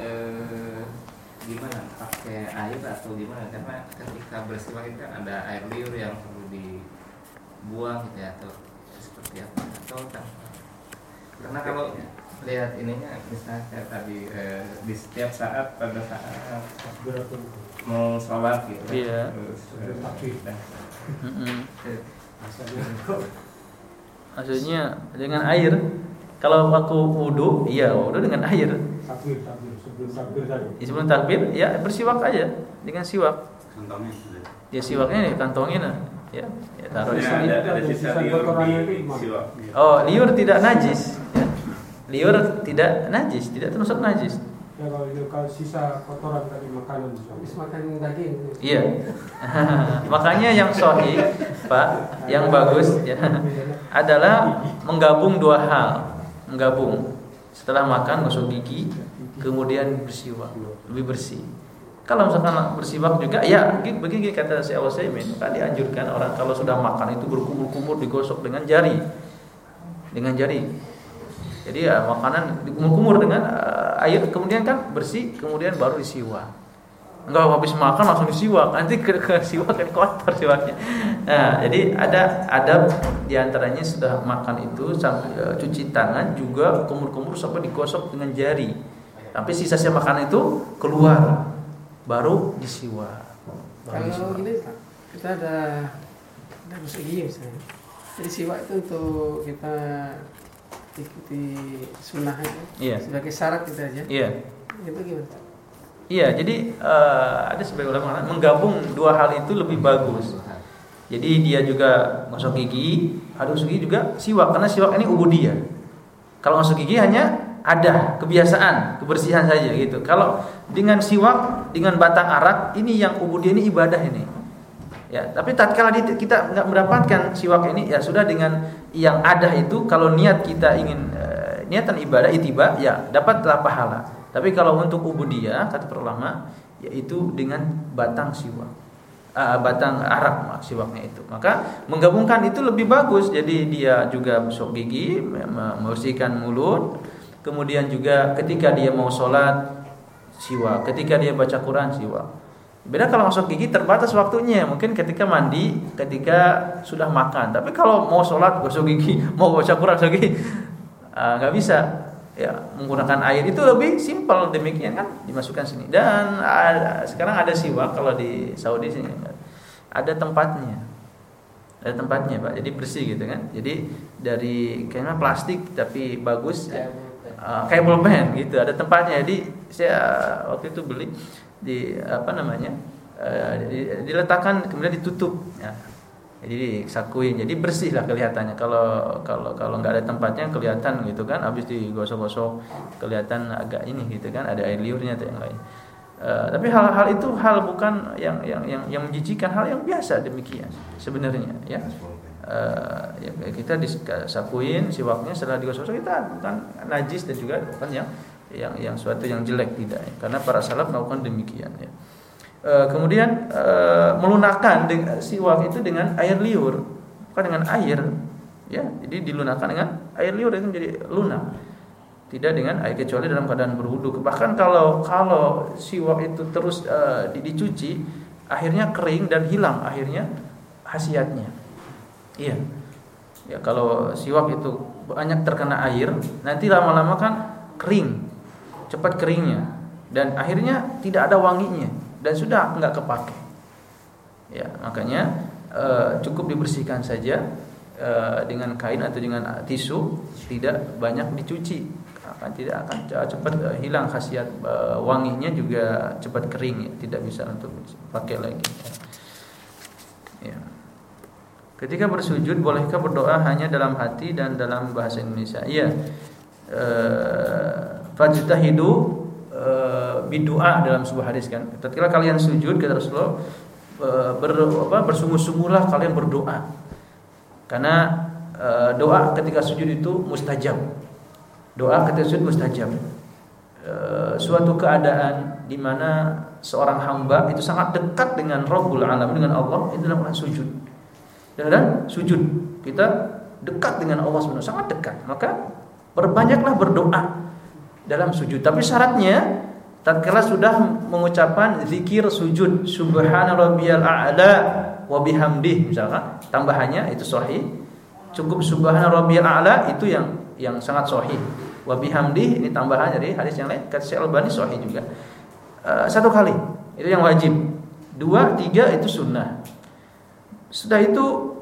eh, gimana pakai air atau gimana karena ketika bersiwak itu kan ada air liur yang perlu dibuang gitu ya atau seperti apa atau kan karena kalau lihat ininya misalnya kayak tadi eh, di setiap saat pada saat mau sholat gitu iya. terus eh, maksudnya dengan air? Kalau aku wudhu iya wudhu dengan air. Takbir takbir sebelum takbir tadi. Ya, sebelum takbir ya bersiwak aja dengan siwak. Kantongnya ya siwaknya nih kantongin lah. Ya, ya taruh di sini. ada, ada sisa liur di siwak. Oh liur tidak najis ya. liur tidak najis tidak termasuk najis ya kalau itu kalau sisa kotoran tadi makanan habis makan daging. Iya. Makanya yang sahih pak yang bagus ya adalah menggabung dua hal. Menggabung. Setelah makan gosok gigi kemudian bersiwak. Lebih bersih. Kalau misalkan bersiwak juga ya begini kata si Al kan dianjurkan orang kalau sudah makan itu berkumur-kumur digosok dengan jari. Dengan jari. Jadi ya makanan dikumur-kumur dengan uh, air kemudian kan bersih kemudian baru disiwak. Enggak habis makan langsung disiwak, nanti ke, ke siwak kan kotor siwaknya. Nah, jadi ada adab di antaranya sudah makan itu sampai uh, cuci tangan juga kumur-kumur sampai digosok dengan jari. Tapi sisa-sisa makanan itu keluar baru disiwak. Baru Kalau disiwak. gini kita ada ada gigi misalnya. Jadi siwak itu untuk kita ikuti sunnah aja. Iya. Sebagai syarat kita aja. Iya. Itu gimana? Iya, jadi uh, ada sebagai ulama menggabung dua hal itu lebih bagus. Jadi dia juga gosok gigi, harus gigi juga siwak karena siwak ini ubudiyah. Kalau gosok gigi hanya ada kebiasaan, kebersihan saja gitu. Kalau dengan siwak, dengan batang arak, ini yang ubudiyah ini ibadah ini. Ya, tapi tatkala kita nggak mendapatkan siwak ini, ya sudah dengan yang ada itu. Kalau niat kita ingin uh, niatan ibadah itiba, ya dapatlah pahala. Tapi kalau untuk ubudiyah kata para ulama, yaitu dengan batang siwak, uh, batang arak siwaknya itu. Maka menggabungkan itu lebih bagus. Jadi dia juga besok gigi, membersihkan mulut, kemudian juga ketika dia mau sholat siwak, ketika dia baca Quran siwak. Beda kalau masuk gigi terbatas waktunya, mungkin ketika mandi, ketika sudah makan. Tapi kalau mau sholat gosok gigi, mau baca Quran gosok gigi, ah, nggak uh, bisa. Ya menggunakan air itu lebih simpel demikian kan dimasukkan sini. Dan ada, sekarang ada siwak kalau di Saudi sini ada tempatnya, ada tempatnya pak. Jadi bersih gitu kan. Jadi dari kayaknya plastik tapi bagus. Uh, kayak pulpen gitu ada tempatnya jadi saya waktu itu beli di apa namanya uh, diletakkan kemudian ditutup ya. jadi disakuin. Jadi bersih lah kelihatannya. Kalau kalau kalau nggak ada tempatnya kelihatan gitu kan habis digosok-gosok kelihatan agak ini gitu kan ada air liurnya atau yang lain. Uh, tapi hal-hal itu hal bukan yang yang yang yang menjijikan hal yang biasa demikian sebenarnya ya. Uh, ya kita disakuin siwaknya setelah digosok kita bukan najis dan juga bukan yang yang yang suatu yang jelek tidak ya. karena para salaf melakukan demikian ya. E, kemudian e, melunakkan siwak itu dengan air liur bukan dengan air ya. Jadi dilunakkan dengan air liur itu menjadi lunak. Tidak dengan air kecuali dalam keadaan berwudu. Bahkan kalau kalau siwak itu terus e, dicuci akhirnya kering dan hilang akhirnya khasiatnya iya. Ya kalau siwak itu banyak terkena air nanti lama-lama kan kering cepat keringnya dan akhirnya tidak ada wanginya dan sudah enggak kepake. Ya, makanya e, cukup dibersihkan saja e, dengan kain atau dengan tisu, tidak banyak dicuci. Akan tidak akan cepat e, hilang khasiat e, wanginya juga cepat kering ya, tidak bisa untuk pakai lagi. Ya. Ketika bersujud bolehkah berdoa hanya dalam hati dan dalam bahasa Indonesia? Iya. Eh fajtahidu e, bidua dalam sebuah hadis kan. Ketika kalian sujud kata Rasulullah e, ber, apa, bersungguh-sungguhlah kalian berdoa. Karena e, doa ketika sujud itu mustajab. Doa ketika sujud mustajab. E, suatu keadaan di mana seorang hamba itu sangat dekat dengan Rabbul Alamin dengan Allah itu dalam sujud. Dan, dan sujud kita dekat dengan Allah SWT sangat dekat. Maka perbanyaklah berdoa dalam sujud. Tapi syaratnya tatkala sudah mengucapkan zikir sujud subhana rabbiyal a'la wa bihamdih misalkan tambahannya itu sahih. Cukup subhana rabbiyal a'la itu yang yang sangat sahih. Wa bihamdih ini tambahan dari hadis yang lain kata Syekh Albani sahih juga. Uh, satu kali itu yang wajib. Dua, tiga itu sunnah. Sudah itu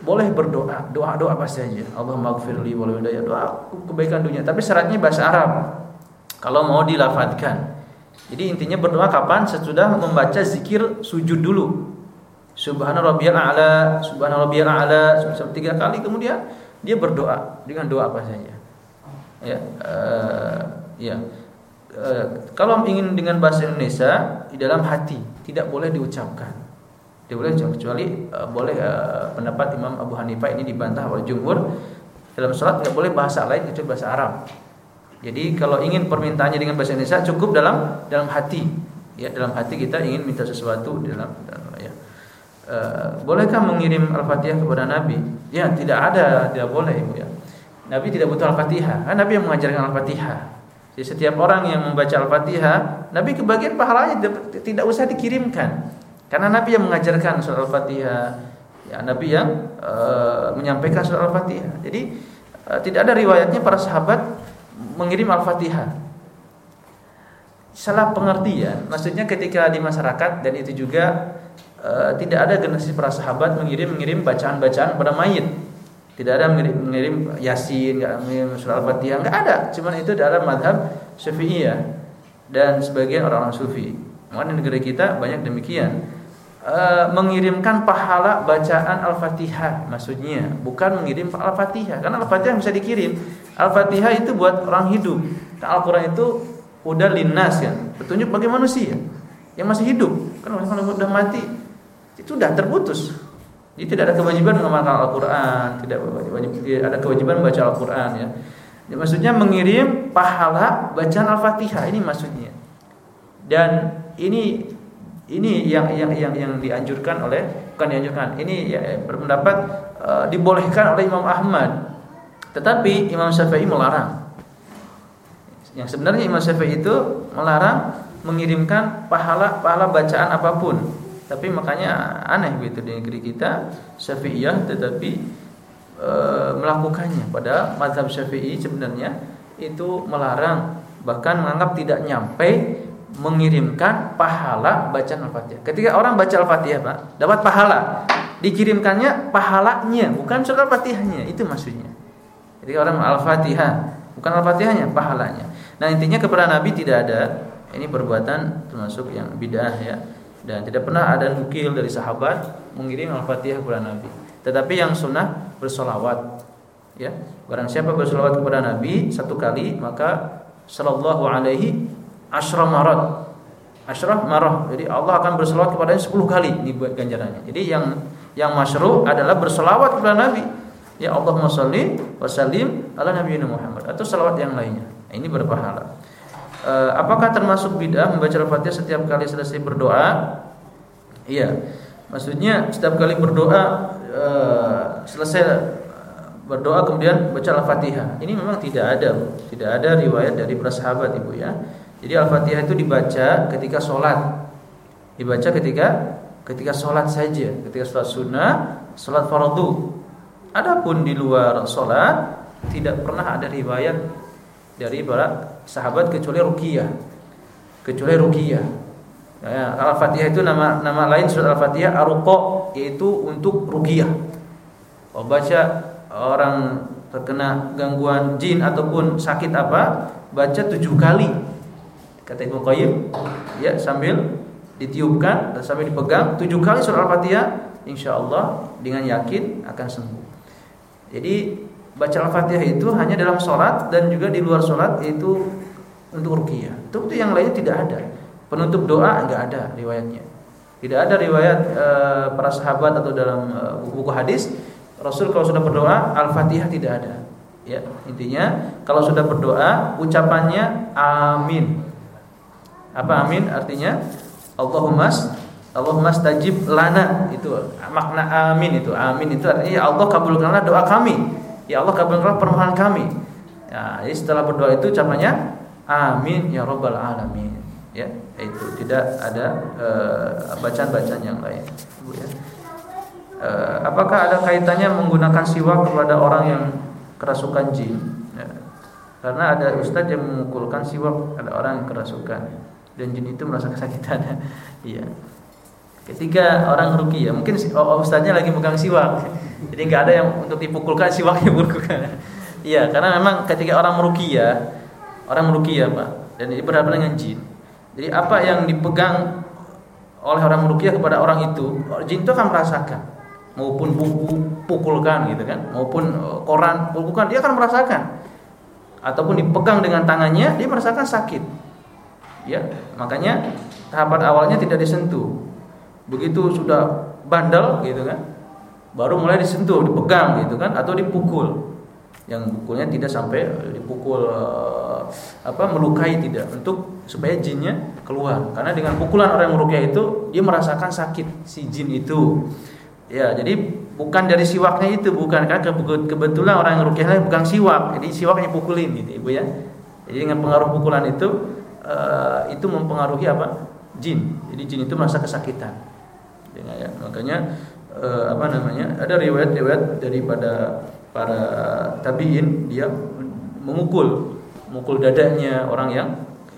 boleh berdoa, doa-doa apa saja. Allah maghfirli wa doa kebaikan dunia, tapi syaratnya bahasa Arab kalau mau dilafatkan. Jadi intinya berdoa kapan? Sesudah membaca zikir sujud dulu. Subhana rabbiyal a'la, subhana rabbiyal a'la, tiga kali kemudian dia berdoa dengan doa apa saja. Ya, uh, ya. Uh, kalau ingin dengan bahasa Indonesia di dalam hati, tidak boleh diucapkan. Tidak boleh kecuali uh, boleh uh, pendapat Imam Abu Hanifah ini dibantah oleh jumhur dalam sholat tidak boleh bahasa lain kecuali bahasa Arab. Jadi kalau ingin permintaannya dengan bahasa Indonesia cukup dalam dalam hati. Ya, dalam hati kita ingin minta sesuatu dalam, dalam ya. E, bolehkah mengirim Al-Fatihah kepada Nabi? Ya, tidak ada, tidak boleh, Ibu ya. Nabi tidak butuh Al-Fatihah. Kan Nabi yang mengajarkan Al-Fatihah. Jadi setiap orang yang membaca Al-Fatihah, Nabi kebagian pahalanya tidak usah dikirimkan. Karena Nabi yang mengajarkan surah Al-Fatihah, ya Nabi yang e, menyampaikan surah Al-Fatihah. Jadi e, tidak ada riwayatnya para sahabat mengirim Al-Fatihah. Salah pengertian, maksudnya ketika di masyarakat dan itu juga e, tidak ada generasi para sahabat mengirim mengirim bacaan-bacaan pada mayit. Tidak ada mengirim, mengirim Yasin, enggak mengirim surah Al-Fatihah, enggak ada. Cuman itu dalam madhab Syafi'iyah dan sebagian orang-orang sufi. Mungkin di negeri kita banyak demikian Eh, mengirimkan pahala bacaan Al-Fatihah maksudnya bukan mengirim Al-Fatihah karena Al-Fatihah bisa dikirim Al-Fatihah itu buat orang hidup nah, Al-Quran itu udah linas kan petunjuk bagi manusia yang masih hidup kan kalau sudah mati itu sudah terputus jadi tidak ada kewajiban mengamalkan Al-Quran tidak ada kewajiban membaca Al-Quran ya. ya maksudnya mengirim pahala bacaan Al-Fatihah ini maksudnya dan ini ini yang yang yang yang dianjurkan oleh bukan dianjurkan. Ini ya, berpendapat uh, dibolehkan oleh Imam Ahmad. Tetapi Imam Syafi'i melarang. Yang sebenarnya Imam Syafi'i itu melarang mengirimkan pahala-pahala bacaan apa pun. Tapi makanya aneh gitu di negeri kita Syafi'iyah tetapi e, melakukannya. Pada mazhab Syafi'i sebenarnya itu melarang bahkan menganggap tidak nyampe mengirimkan pahala bacaan Al-Fatihah. Ketika orang baca Al-Fatihah, Pak, dapat pahala. Dikirimkannya pahalanya, bukan surat Al-Fatihahnya. Itu maksudnya. Ketika orang Al-Fatihah, bukan Al-Fatihahnya, pahalanya. Nah, intinya kepada Nabi tidak ada ini perbuatan termasuk yang bidah ya. Dan tidak pernah ada nukil dari sahabat mengirim Al-Fatihah kepada Nabi. Tetapi yang sunnah bersolawat. Ya, barang siapa bersolawat kepada Nabi satu kali maka sallallahu alaihi asyrah marat asyrah marah jadi Allah akan berselawat kepadanya 10 kali ini buat ganjarannya jadi yang yang masyru adalah berselawat kepada Nabi ya Allahumma sholli wa sallim ala nabiyina Muhammad. Atau selawat yang lainnya. Nah, ini berpahala. E, apakah termasuk bidah membaca Al-Fatihah setiap kali selesai berdoa? Iya. Maksudnya setiap kali berdoa e, selesai berdoa kemudian baca Al-Fatihah. Ini memang tidak ada tidak ada riwayat dari para sahabat Ibu ya. Jadi Al-Fatihah itu dibaca ketika sholat. Dibaca ketika ketika sholat saja. Ketika sholat sunnah, sholat fardu Adapun di luar sholat Tidak pernah ada riwayat Dari para sahabat kecuali Ruqiyah. Kecuali Ruqiyah. Ya, Al-Fatihah itu nama nama lain surat Al-Fatihah Aruqo Yaitu untuk Ruqiyah. Oh baca orang terkena gangguan jin ataupun sakit apa Baca tujuh kali. Kata Ibnu Qayyim, ya sambil ditiupkan dan sambil dipegang tujuh kali surah Al-Fatihah, insya Allah dengan yakin akan sembuh. Jadi baca Al-Fatihah itu hanya dalam sholat dan juga di luar sholat itu untuk ruqyah. Itu, itu yang lainnya tidak ada. Penutup doa enggak ada riwayatnya. Tidak ada riwayat e, para sahabat atau dalam e, buku hadis Rasul kalau sudah berdoa Al-Fatihah tidak ada. Ya, intinya kalau sudah berdoa ucapannya amin apa amin artinya Allahumma Allahumma stajib lana. Itu makna amin itu. Amin itu artinya ya Allah kabulkanlah doa kami. Ya Allah kabulkanlah permohonan kami. Ya jadi setelah berdoa itu ucapannya amin ya rabbal alamin. Ya itu. Tidak ada uh, bacaan-bacaan yang lain. Ya. uh, apakah ada kaitannya menggunakan siwak kepada orang yang kerasukan jin? Ya. karena ada ustadz yang memukulkan siwak ada orang yang kerasukan. Dan jin itu merasa kesakitan. Iya. Ketika orang ruki ya, mungkin oh, ustaznya lagi megang siwak. Jadi nggak ada yang untuk dipukulkan siwaknya pukulkan. Iya, karena memang ketika orang ya, orang ya Pak, dan berhadapan dengan jin. Jadi apa yang dipegang oleh orang ya kepada orang itu, jin itu akan merasakan maupun buku pukulkan gitu kan, maupun eh, koran pukulkan, dia akan merasakan. Ataupun dipegang dengan tangannya, dia merasakan sakit ya makanya tahapan awalnya tidak disentuh begitu sudah bandel gitu kan baru mulai disentuh dipegang gitu kan atau dipukul yang pukulnya tidak sampai dipukul eh, apa melukai tidak untuk supaya jinnya keluar karena dengan pukulan orang yang merukyah itu dia merasakan sakit si jin itu Ya, jadi bukan dari siwaknya itu, bukan kan kebetulan orang yang rukyahnya bukan siwak, jadi siwaknya pukulin gitu, Ibu ya. Jadi dengan pengaruh pukulan itu uh, itu mempengaruhi apa? Jin. Jadi jin itu merasa kesakitan. Dengan ya, makanya uh, apa namanya? Ada riwayat-riwayat daripada para tabiin dia memukul memukul dadanya orang yang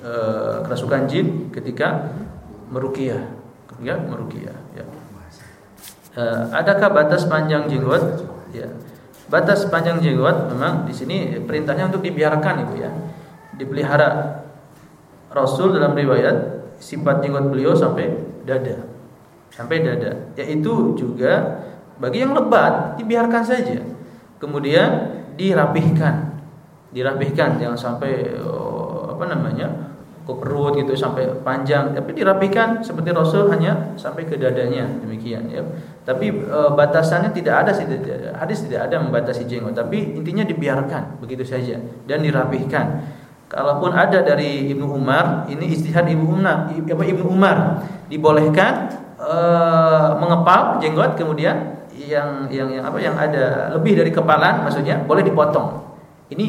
uh, kerasukan jin ketika meruqyah. Ya, meruqyah, ya uh, adakah batas panjang jenggot? Ya. Batas panjang jenggot memang di sini perintahnya untuk dibiarkan Ibu ya. Dipelihara. Rasul dalam riwayat sifat jenggot beliau sampai dada. Sampai dada. Yaitu juga bagi yang lebat dibiarkan saja. Kemudian dirapihkan. Dirapihkan jangan sampai oh, apa namanya? ke perut gitu sampai panjang tapi dirapikan seperti Rasul hanya sampai ke dadanya demikian ya tapi e, batasannya tidak ada sih hadis tidak ada membatasi jenggot tapi intinya dibiarkan begitu saja dan dirapihkan kalaupun ada dari Ibnu Umar ini istihad Ibnu Umar apa Ibnu Umar dibolehkan e, mengepal jenggot kemudian yang yang yang apa yang ada lebih dari kepala maksudnya boleh dipotong. Ini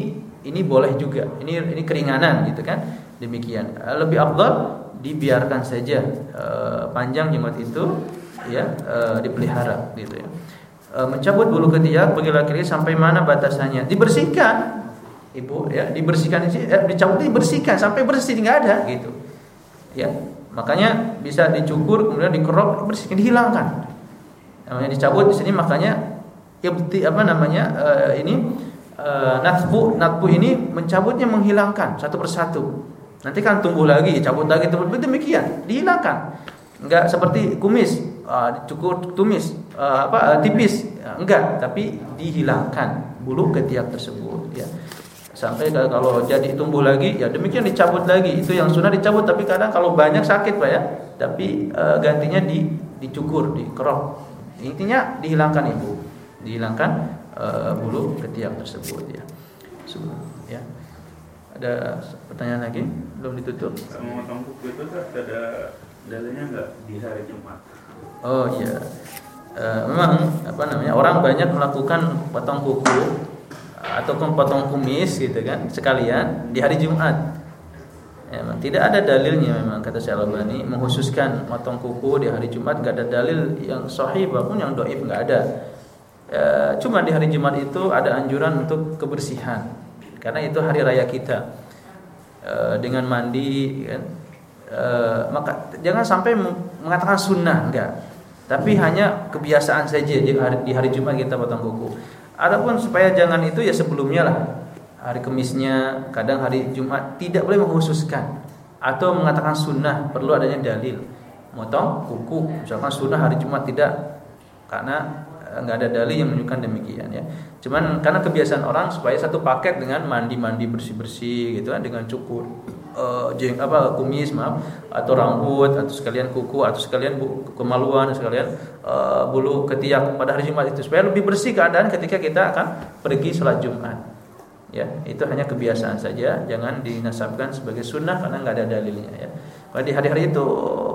ini boleh juga. Ini ini keringanan gitu kan? Demikian. Eh, lebih afdal dibiarkan saja uh, panjang jenggot itu ya uh, dipelihara gitu ya. Uh, mencabut bulu ketiak bagi laki-laki sampai mana batasannya? Dibersihkan ibu ya. Dibersihkan eh, dicabut dibersihkan sampai bersih nggak ada gitu. Ya makanya bisa dicukur kemudian dikerok bersihkan dihilangkan namanya dicabut di sini makanya ibti apa namanya uh, ini uh, natbu natbu ini mencabutnya menghilangkan satu persatu Nanti kan tumbuh lagi, cabut lagi, tumbuh demikian, dihilangkan. Enggak seperti kumis, uh, cukur tumis, uh, apa uh, tipis, enggak, tapi dihilangkan bulu ketiak tersebut ya. Sampai kalau jadi tumbuh lagi, ya demikian dicabut lagi. Itu yang sunnah dicabut, tapi kadang kalau banyak sakit Pak ya. Tapi uh, gantinya di dicukur, dikerok. Intinya dihilangkan Ibu. Dihilangkan uh, bulu ketiak tersebut ya. ya. Ada pertanyaan lagi? Belum ditutup? Kuku itu ada dalilnya nggak di hari Jumat? Oh iya. E, memang apa namanya orang banyak melakukan potong kuku ataupun potong kumis gitu kan sekalian di hari Jumat. Memang tidak ada dalilnya memang kata Syalbani menghususkan potong kuku di hari Jumat gak ada dalil yang sahih maupun yang doif nggak ada. E, cuma di hari Jumat itu ada anjuran untuk kebersihan karena itu hari raya kita e, dengan mandi kan e, maka jangan sampai mengatakan sunnah enggak tapi hanya kebiasaan saja di hari, di hari Jumat kita potong kuku adapun supaya jangan itu ya sebelumnya lah. Hari Kemisnya kadang hari Jumat tidak boleh mengkhususkan. Atau mengatakan sunnah perlu adanya dalil. Motong kuku misalkan sunnah hari Jumat tidak. Karena nggak ada dalil yang menunjukkan demikian ya. Cuman karena kebiasaan orang supaya satu paket dengan mandi-mandi bersih-bersih gitu kan dengan cukur uh, jeng apa kumis maaf atau rambut atau sekalian kuku atau sekalian kemaluan sekalian uh, bulu ketiak pada hari Jumat itu supaya lebih bersih keadaan ketika kita akan pergi sholat Jumat. Ya, itu hanya kebiasaan saja, jangan dinasabkan sebagai sunnah karena nggak ada dalilnya ya di hari-hari itu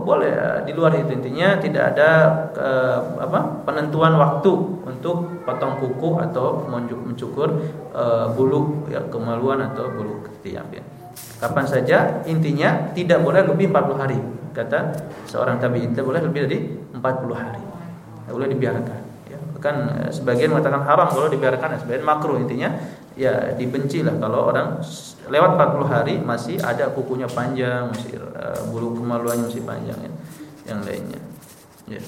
boleh di luar itu intinya tidak ada ke, apa penentuan waktu untuk potong kuku atau mencukur e, bulu ya, kemaluan atau bulu ketiak ya. Kapan saja intinya tidak boleh lebih 40 hari kata seorang tabi'in tidak boleh lebih dari 40 hari. Tidak boleh dibiarkan ya. Kan eh, sebagian mengatakan haram kalau dibiarkan, sebagian makruh intinya ya dibenci lah kalau orang lewat 40 hari masih ada kukunya panjang, masih uh, bulu kemaluannya masih panjang ya. Yang lainnya. Ya.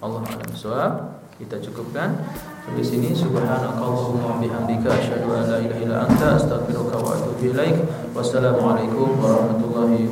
Allah alam suhab. Kita cukupkan sampai sini subhanakallahumma bihamdika asyhadu an la ilaha illa anta astaghfiruka wa atubu ilaik. Wassalamualaikum warahmatullahi